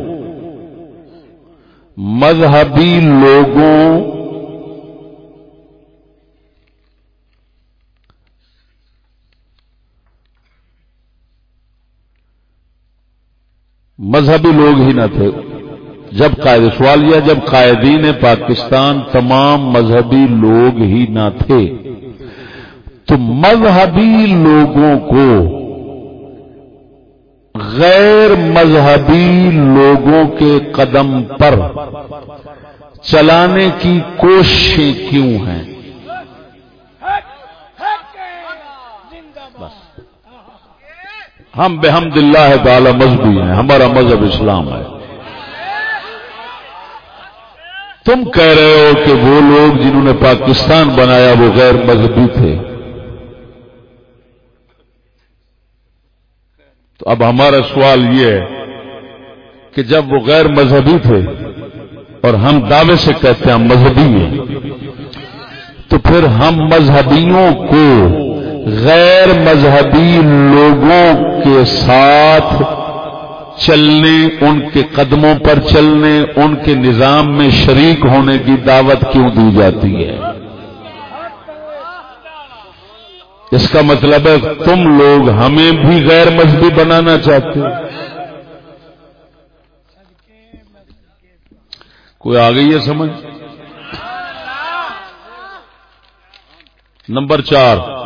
مذہبی لوگوں مذہبی لوگ ہی نہ تھے۔ جب قائد سوالیہ جب قائدین پاکستان تمام مذہبی لوگ ہی نہ تھے، تو مذہبی لوگوں کو، غیر مذہبی لوگوں کے قدم پر چلانے کی کوششیں کیوں ہیں؟ ہم بحمد اللہ تعالی مذہبی ہیں، ہمارا مذہب اسلام ہے۔ تم کہہ رہے ہو کہ وہ لوگ جنہوں نے پاکستان بنایا وہ غیر مذہبی تھے۔ تو اب ہمارا سوال یہ ہے کہ جب وہ غیر مذہبی تھے اور ہم دعوے سے کہتے ہیں ہم مذہبی ہیں، تو پھر ہم مذہبیوں کو غیر مذہبی لوگوں کے ساتھ چلنے، ان کے قدموں پر چلنے، ان کے نظام میں شریک ہونے کی دعوت کیوں دی جاتی ہے؟ اس کا مطلب ہے، تم لوگ ہمیں بھی غیر مذہبی بنانا چاہتے ہو۔ کوئی آ گئی ہے سمجھ؟ نمبر چار۔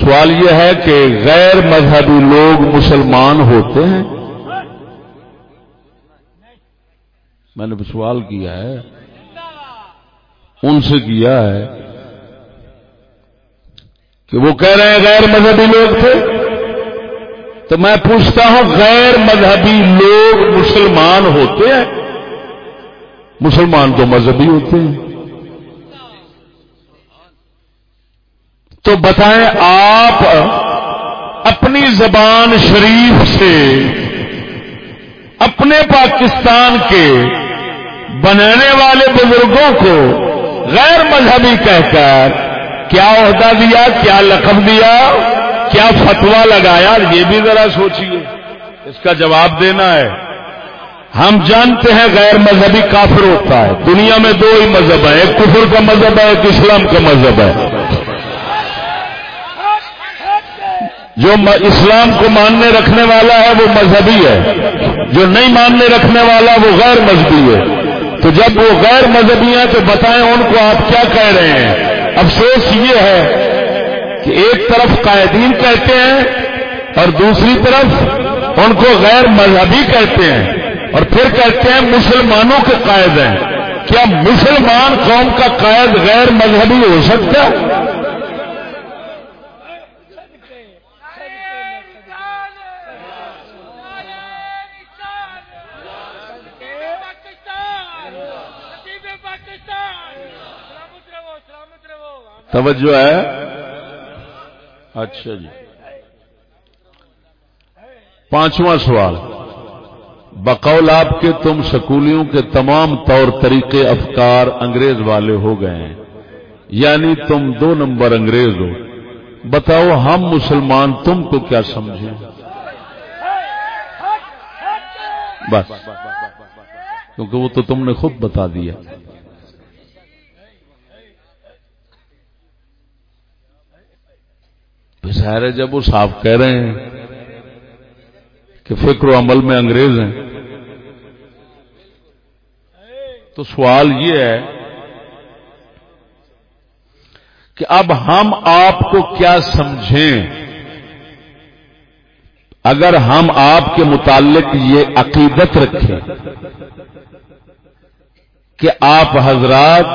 سوال یہ ہے کہ غیر مذہبی لوگ مسلمان ہوتے ہیں؟ میں نے سوال کیا ہے۔ ان سے کیا ہے کہ وہ کہہ رہے ہیں غیر مذہبی لوگ تھے؟ تو میں پوچھتا ہوں، غیر مذہبی لوگ مسلمان ہوتے ہیں؟ مسلمان تو مذہبی ہوتے ہیں۔ تو بتائیں آپ اپنی زبان شریف سے اپنے پاکستان کے بنانے والے بزرگوں کو غیر مذہبی کہہ کر کیا عہدہ دیا، کیا لقب دیا، کیا فتوا لگایا؟ یہ بھی ذرا سوچیے۔ اس کا جواب دینا ہے۔ ہم جانتے ہیں غیر مذہبی کافر ہوتا ہے۔ دنیا میں دو ہی مذہب ہے ایک کفر کا مذہب ہے، ایک اسلام کا مذہب ہے۔ جو اسلام کو ماننے رکھنے والا ہے وہ مذہبی ہے جو نہیں ماننے رکھنے والا وہ غیر مذہبی ہے تو جب وہ غیر مذہبی ہیں تو بتائیں ان کو آپ کیا کہہ رہے ہیں؟ افسوس یہ ہے کہ ایک طرف قائدین کہتے ہیں اور دوسری طرف ان کو غیر مذہبی کہتے ہیں اور پھر کہتے ہیں مسلمانوں کے قائد ہیں۔ کیا مسلمان قوم کا قائد غیر مذہبی ہو سکتا ہے؟ توجہ ہے؟ اچھا جی۔ پانچواں سوال۔ بقول آپ کے تم سکولیوں کے تمام طور طریقے افکار انگریز والے ہو گئے ہیں۔ یعنی تم دو نمبر انگریز ہو۔ بتاؤ ہم مسلمان تم کو کیا سمجھیں؟ بس۔ کیونکہ وہ تو تم نے خود بتا دیا۔ ظاہر ہے جب وہ صاف کہہ رہے ہیں کہ فکر و عمل میں انگریز ہیں۔ تو سوال یہ ہے کہ اب ہم آپ کو کیا سمجھیں؟ اگر ہم آپ کے متعلق یہ عقیدت رکھیں کہ آپ حضرات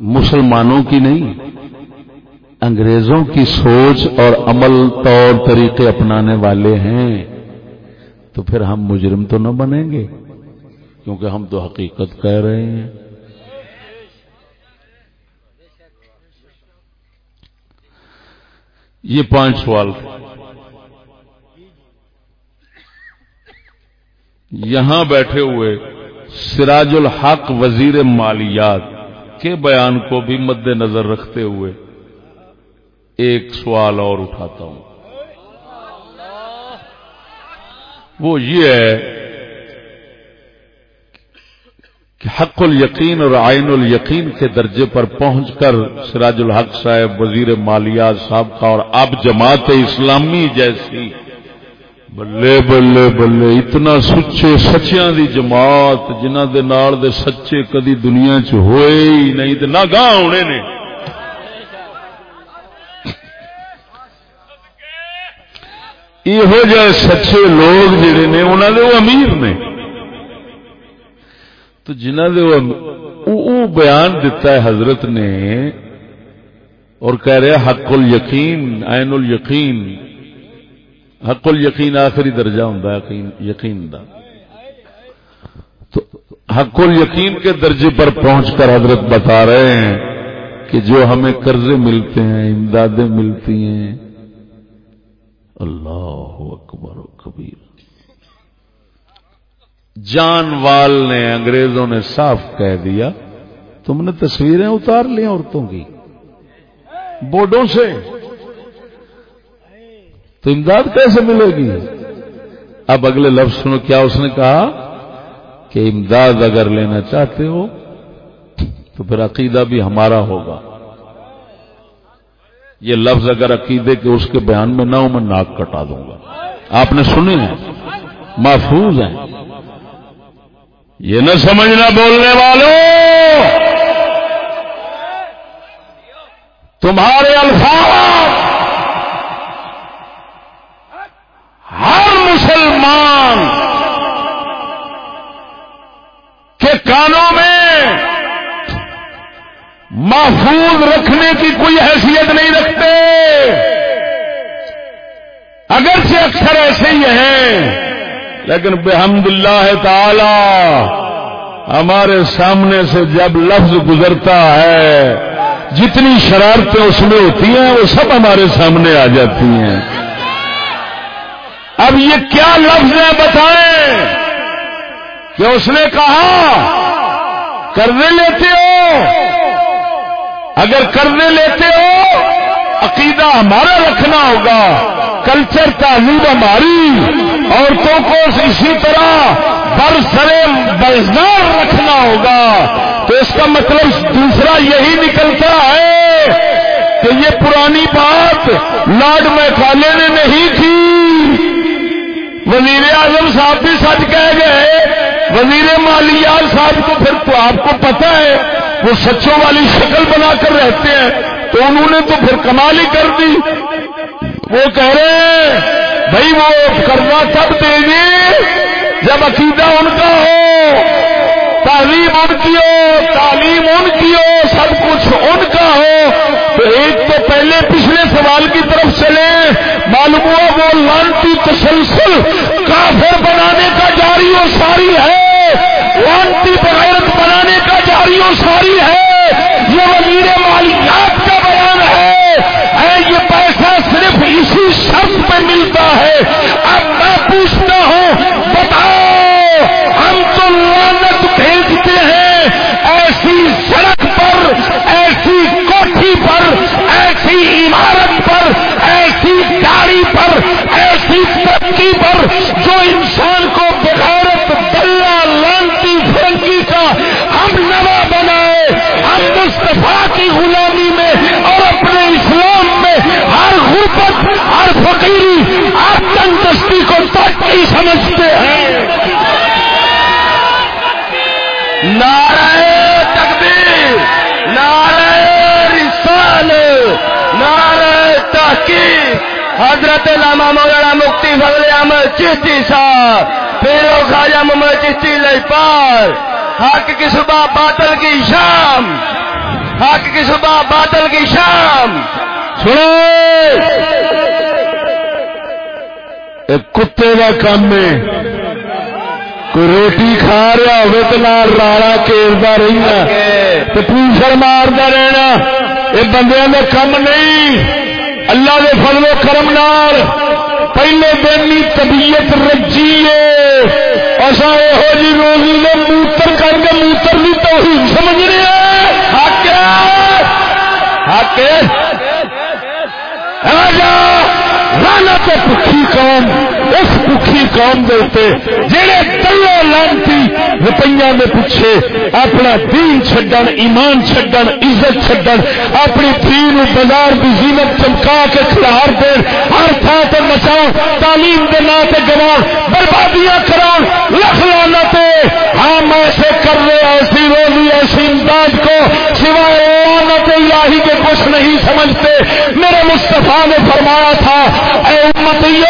مسلمانوں کی نہیں انگریزوں کی سوچ اور عمل طور طریقے اپنانے والے ہیں، تو پھر ہم مجرم تو نہ بنیں گے، کیونکہ ہم تو حقیقت کہہ رہے ہیں۔ یہ پانچ سوال یہاں بیٹھے ہوئے سراج الحق وزیر مالیات کے بیان کو بھی مد نظر رکھتے ہوئے ایک سوال اور اٹھاتا ہوں۔ وہ یہ ہے کہ حق الیقین اور آئین الیقین کے درجے پر پہنچ کر سراج الحق صاحب، وزیر مالیات صاحب کا اور اب جماعت اسلامی جیسی بلے بلے بلے اتنا سچے سچیاں دی جماعت جنہ دے نال دے سچے کدی دنیا چ ہوئے ہی نہیں تے نہ گاہ ہونے نے۔ یہو جہ سچے لوگ جڑے نے انہوں نے وہ امیر نے۔ تو جنہ دے وہ بیان دیتا ہے حضرت نے، اور کہہ رہے حق الیقین، عین الیقین۔ حق الیقین آخری درجہ ہوں یقین دا۔ تو حق الیقین کے درجے پر پہنچ کر حضرت بتا رہے ہیں کہ جو ہمیں قرضے ملتے ہیں، امدادیں ملتی ہیں اللہ اکبر و کبیر۔ جان وال نے انگریزوں نے صاف کہہ دیا، تم نے تصویریں اتار لی عورتوں کی۔ بورڈوں سے۔ تو امداد کیسے ملے گی؟ اب اگلے لفظ سنو، کیا اس نے کہا کہ امداد اگر لینا چاہتے ہو تو پھر عقیدہ بھی ہمارا ہوگا۔ یہ لفظ اگر عقیدے کے اس کے بیان میں نہ ہو، میں ناک کٹا دوں گا۔ آپ نے سنے ہیں، محفوظ ہیں۔ یہ نہ سمجھنا بولنے والوں تمہارے الفاظ ہر مسلمان کے کانوں میں محفوظ رکھنے کی کوئی حیثیت نہیں رکھتے۔ اگرچہ اکثر ایسے ہی ہیں، لیکن بحمد اللہ تعالی ہمارے سامنے سے جب لفظ گزرتا ہے، جتنی شرارتیں اس میں ہوتی ہیں، وہ سب ہمارے سامنے آ جاتی ہیں۔ اب یہ کیا لفظ ہے بتائیں؟ کہ اس نے کہا، کرنے لیتے ہو۔ اگر کرنے لیتے ہو، عقیدہ ہمارا رکھنا ہوگا، کلچر تہذیب ہماری، عورتوں کو اسی طرح بر سرے بزدار رکھنا ہوگا۔ تو اس کا مطلب دوسرا یہی نکلتا ہے کہ یہ پرانی بات لاڈ میکالے نے نہیں کی وزیر اعظم صاحب بھی سچ کہہ گئے وزیر مالیات صاحب کو پھر تو آپ کو پتا ہے، وہ سچوں والی شکل بنا کر رہتے ہیں۔ تو انہوں نے تو پھر کمال ہی کر دی۔ وہ کہہ رہے ہیں، بھائی وہ کرنا تب دیں گے جب عقیدہ ان کا ہو۔ تعلیم ان کی ہو، تعلیم ان کی ہو، سب کچھ ان کا ہو۔ تو ایک تو پہلے پچھلے سوال کی طرف چلے معلوم ہوا وہ لانتی تسلسل کافر بنانے کا جاری و ساری ہے۔ لانتی بغیرت بنانے کا جاری و ساری ہے۔ یہ وزیر مالیات کا بیان ہے۔ اے، یہ پیسہ صرف اسی شرط پہ ملتا ہے۔ اب میں پوچھتا ہوں، بتاؤ، ہم پر، ایسی ترقی پر جو انسان کو بغیرت بلہ لانتی فرنگی کا ہم نوا بنائے، ہم مصطفیٰ کی غلامی میں اور اپنے اسلام میں ہر غربت، ہر فقیری، ہر تندرستی کو ترقی سمجھتے ہیں۔ نعرہ تقدیر نعرہ رسال نعرہ تحقیق حضرت علامہ مولانا مفتی فضل احمد چشتی صاحب پیرو خواجہ محمد چشتی لجپال حق کی صبح باطل کی شام۔ حق کی صبح باطل کی شام۔ سنو۔ کتے کا کام ہے۔ کوئی روٹی کھا رہا ہوگا تو نال راڑا کھیلتا رہنا تو پوچھر مارتا رہنا۔ یہ بندیاں کا کم نہیں۔ اللہ کے فضل و کرم نال پہلے دن ہی طبیعت رجی ہے۔ اصا یہ جی روزی نے موتر کر کے موتر کی توہین سمجھ رہے ہیں۔ حق حق رانا تو پکھی قوم، اس پکھی قوم دے جہے دلو لانتی روپیہ کے پیچھے اپنا دین چڈن ایمان چڈن عزت چڈن اپنی تھی بازار کی زینت چمکا کے کھلار دے ہر تھان سے نچاؤ تعلیم کے نا سے گوا بربادیاں کراؤ لکھ لانا ہاں میں سے کر رہے ایسی روزی ایسی امداد کو سوائے لعنت الہی کے کچھ نہیں سمجھتے۔ میرے مصطفیٰ نے فرمایا تھا اے امت یہ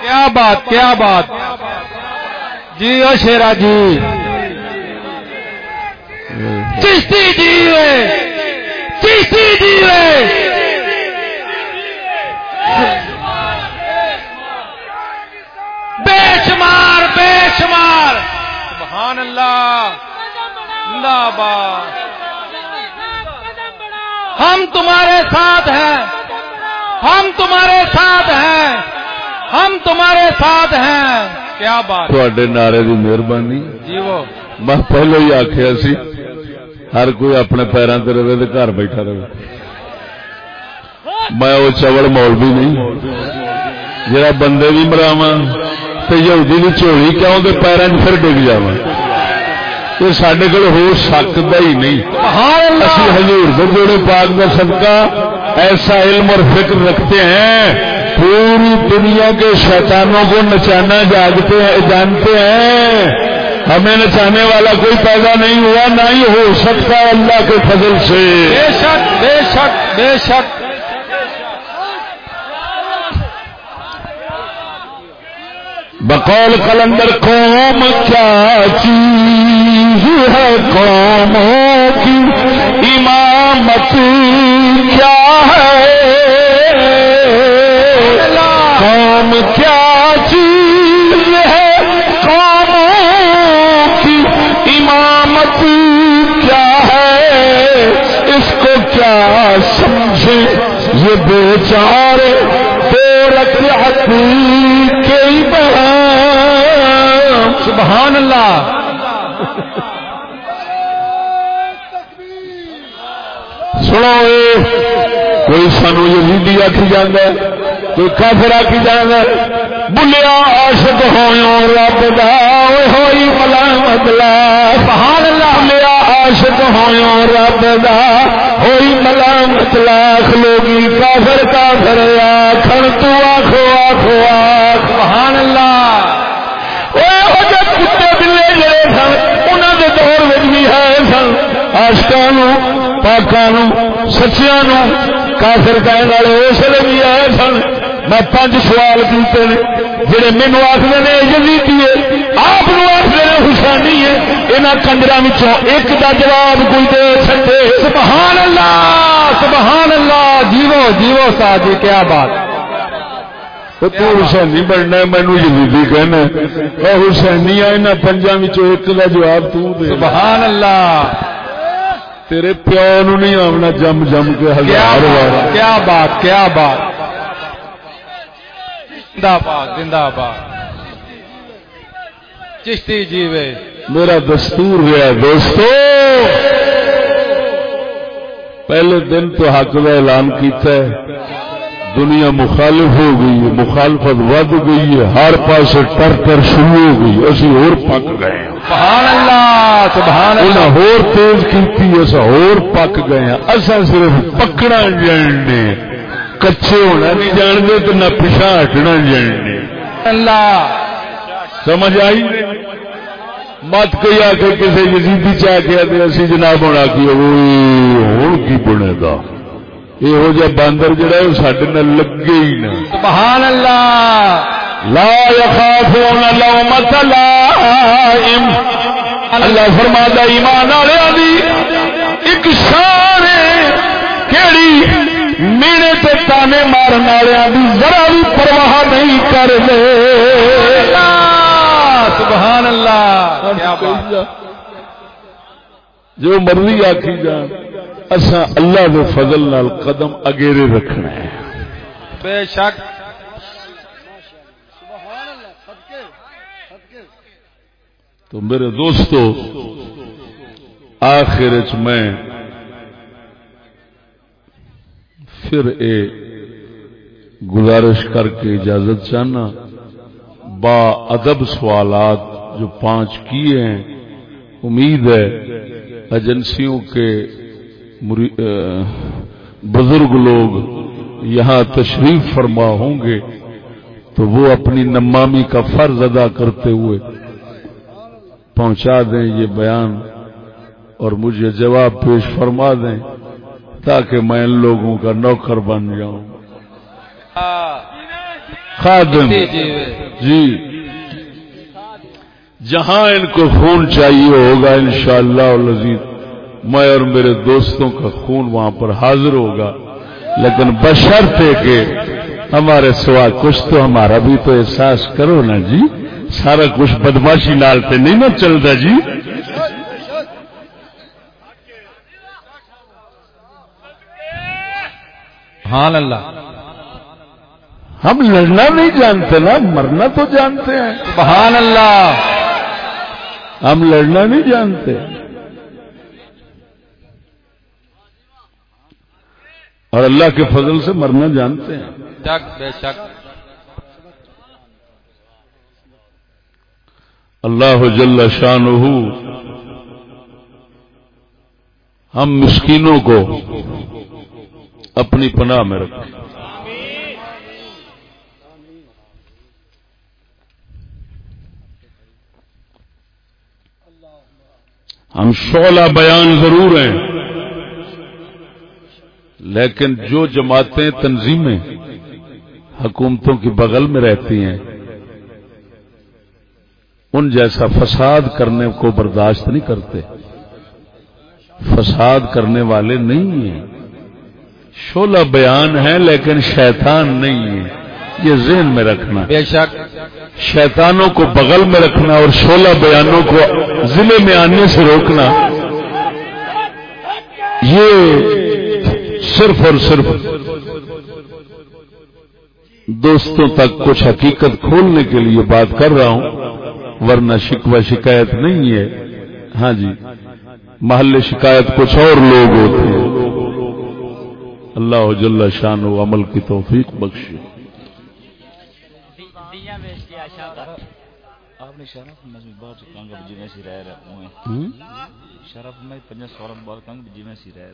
کیا بات کیا بات؟ جیو شیرا جی۔ چشتی جیوے چشتی جیوے بے شمار بے شمار سبحان اللہ۔ زندہ باد ہم تمہارے ساتھ ہیں۔ ہم تمہارے ساتھ ہیں۔ ہم تمہارے ساتھ ہیں۔ کیا بات۔ تھوڑے نعرے کی مہربانی۔ جی وہ۔ میں پہلو ہی آخیا سی ہر کوئی اپنے پیروں سے رہے تو گھر بیٹھا رہے۔ میں وہ چوڑ مولوی نہیں۔ جڑا بندے بھی مراوا تو یہودی چوڑی کیوں کہ پیروں پھر ڈگ جا یہ سڈے کو ہو سکتا ہی نہیں۔ اسی حضور کے جوڑے پاک کا صدقہ ایسا علم اور فکر رکھتے ہیں پوری دنیا کے شیطانوں کو نچانا جاگتے ہیں جانتے ہیں۔ ہمیں نچانے والا کوئی پیدا نہیں ہوا نہ ہی ہو سکتا اللہ کے فضل سے۔ بے شک بے شک بے شک۔ بقول کلندر قوم کیا چیز؟ ہے قوموں کی امامت کیا ہے؟ قوم کیا چیز ہے؟ قوموں کی امامت کیا ہے؟ اس کو کیا سمجھے؟ یہ بیچارے دو رکعت کے امام سبحان اللہ۔ سنو کوئی سانو یزیدی آخی جانا کوئی کافر آخی جانا بلیا عاشق ہوئے، رب دا ہوئی ملامت لا۔ سبحان اللہ بلیا عاشق ہوئے، رب دا ہوئی ملامت لاکھ لوگی کافر کافر آخر تو آخو آخو آخ سبحان اللہ۔ آشکان پاکان سچیا کافر کہنے والے اس لیے بھی آئے سن۔ میں پانچ سوال کیتے ہیں جڑے مینو آخر نے جزیتی ہے۔ آپ آخر نے، حسینی ہے۔ یہاں کنجر ایک کا جواب کوئی دے سکتے۔ سبحان اللہ سبحان اللہ۔ جیو جیو سا جی کیا بات۔ تو حسینی بننا مینو جدیدی کہنا حسینی، آئے پنجا ایک کا جواب تو دے۔ سبحان اللہ۔ تیرے پیو نو نہیں آنا جم جم کے ہزار کیا بات کیا بات زندہ باد زندہ باد چشتی جیوے میرا دستور گیا دوستو۔ پہلے دن تو حق کا اعلان کیتا ہے۔ دنیا مخالف ہو گئی ہے مخالفت ود گئی ہے ہر پاس ٹر ٹر شروع ہو گئی اسی اور پک گئے ہیں۔ سبحان اللہ سبحان اللہ۔ ہور تیز کیتی اصا ہور پک گئے ہیں۔ اصا صرف پکڑا جاننے کچے ہونا نہیں جانتے تو نہ پیچھا ہٹنا جاننے اللہ۔ سمجھ آئی؟ مت کوئی آ کے کسی یزیدی چاہ کے اسی جناب ہونا کی ہوں کی بنے گا؟ یہو جہ باندر جڑا ہے وہ سڈے نال لگے ہی نہ سبحان اللہ لا يخافون لومة لائم اللہ فرماتا ایمان والے دی ایک شان کیڑی مینے تے تانے مارن والے دی ذرا بھی پرواہ نہیں کر لے سبحان اللہ کیا بات جو مرضی آخی جان اسا اللہ دے فضل نال قدم اگیرے رکھنا ہے بے شک۔ تو میرے دوستو آخر چ میں پھر اے گزارش کر کے اجازت چاہنا با ادب سوالات جو پانچ کیے ہیں امید ہے ایجنسیوں کے بزرگ لوگ یہاں تشریف فرما ہوں گے تو وہ اپنی نمامی کا فرض ادا کرتے ہوئے پہنچا دیں یہ بیان اور مجھے جواب پیش فرما دیں تاکہ میں ان لوگوں کا نوکر بن جاؤں۔ خادم جی جی جی۔ جہاں ان کو خون چاہیے ہوگا انشاءاللہ العزیز۔ میں اور میرے دوستوں کا خون وہاں پر حاضر ہوگا۔ لیکن بشرطے کہ ہمارے سوا کچھ تو ہمارا بھی تو احساس کرو نا جی۔ سارا کچھ بدماشی لال پہ نہیں نا چلتا جی۔ سبحان اللہ۔ ہم لڑنا نہیں جانتے نا مرنا تو جانتے ہیں۔ سبحان اللہ۔ ہم لڑنا نہیں جانتے۔ اور اللہ کے فضل سے مرنا جانتے ہیں۔ شک بے شک۔ اللہ جل شان ہم مسکینوں کو اپنی پناہ میں رکھیں۔ ہم شعلہ بیان ضرور ہیں۔ لیکن جو جماعتیں تنظیمیں حکومتوں کی بغل میں رہتی ہیں ان جیسا فساد کرنے کو برداشت نہیں کرتے۔ فساد کرنے والے نہیں ہیں۔ شولہ بیان ہے لیکن شیطان نہیں ہے۔ یہ ذہن میں رکھنا۔ بے شک۔ شیطانوں کو بغل میں رکھنا اور شولہ بیانوں کو ضلع میں آنے سے روکنا۔ یہ صرف اور صرف دوستوں تک کچھ حقیقت کھولنے کے لیے بات کر رہا ہوں ورنہ شکوہ شکایت نہیں ہے۔ ہاں جی محل شکایت کچھ اور لوگ ہوتے ہیں۔ اللہ جل شان و عمل کی توفیق بخشے۔ آپ نے شرف میں جی میں سی رہ رہے ہیں شرف میں پنجہ سورم بہت کانگ جی میں سی رہ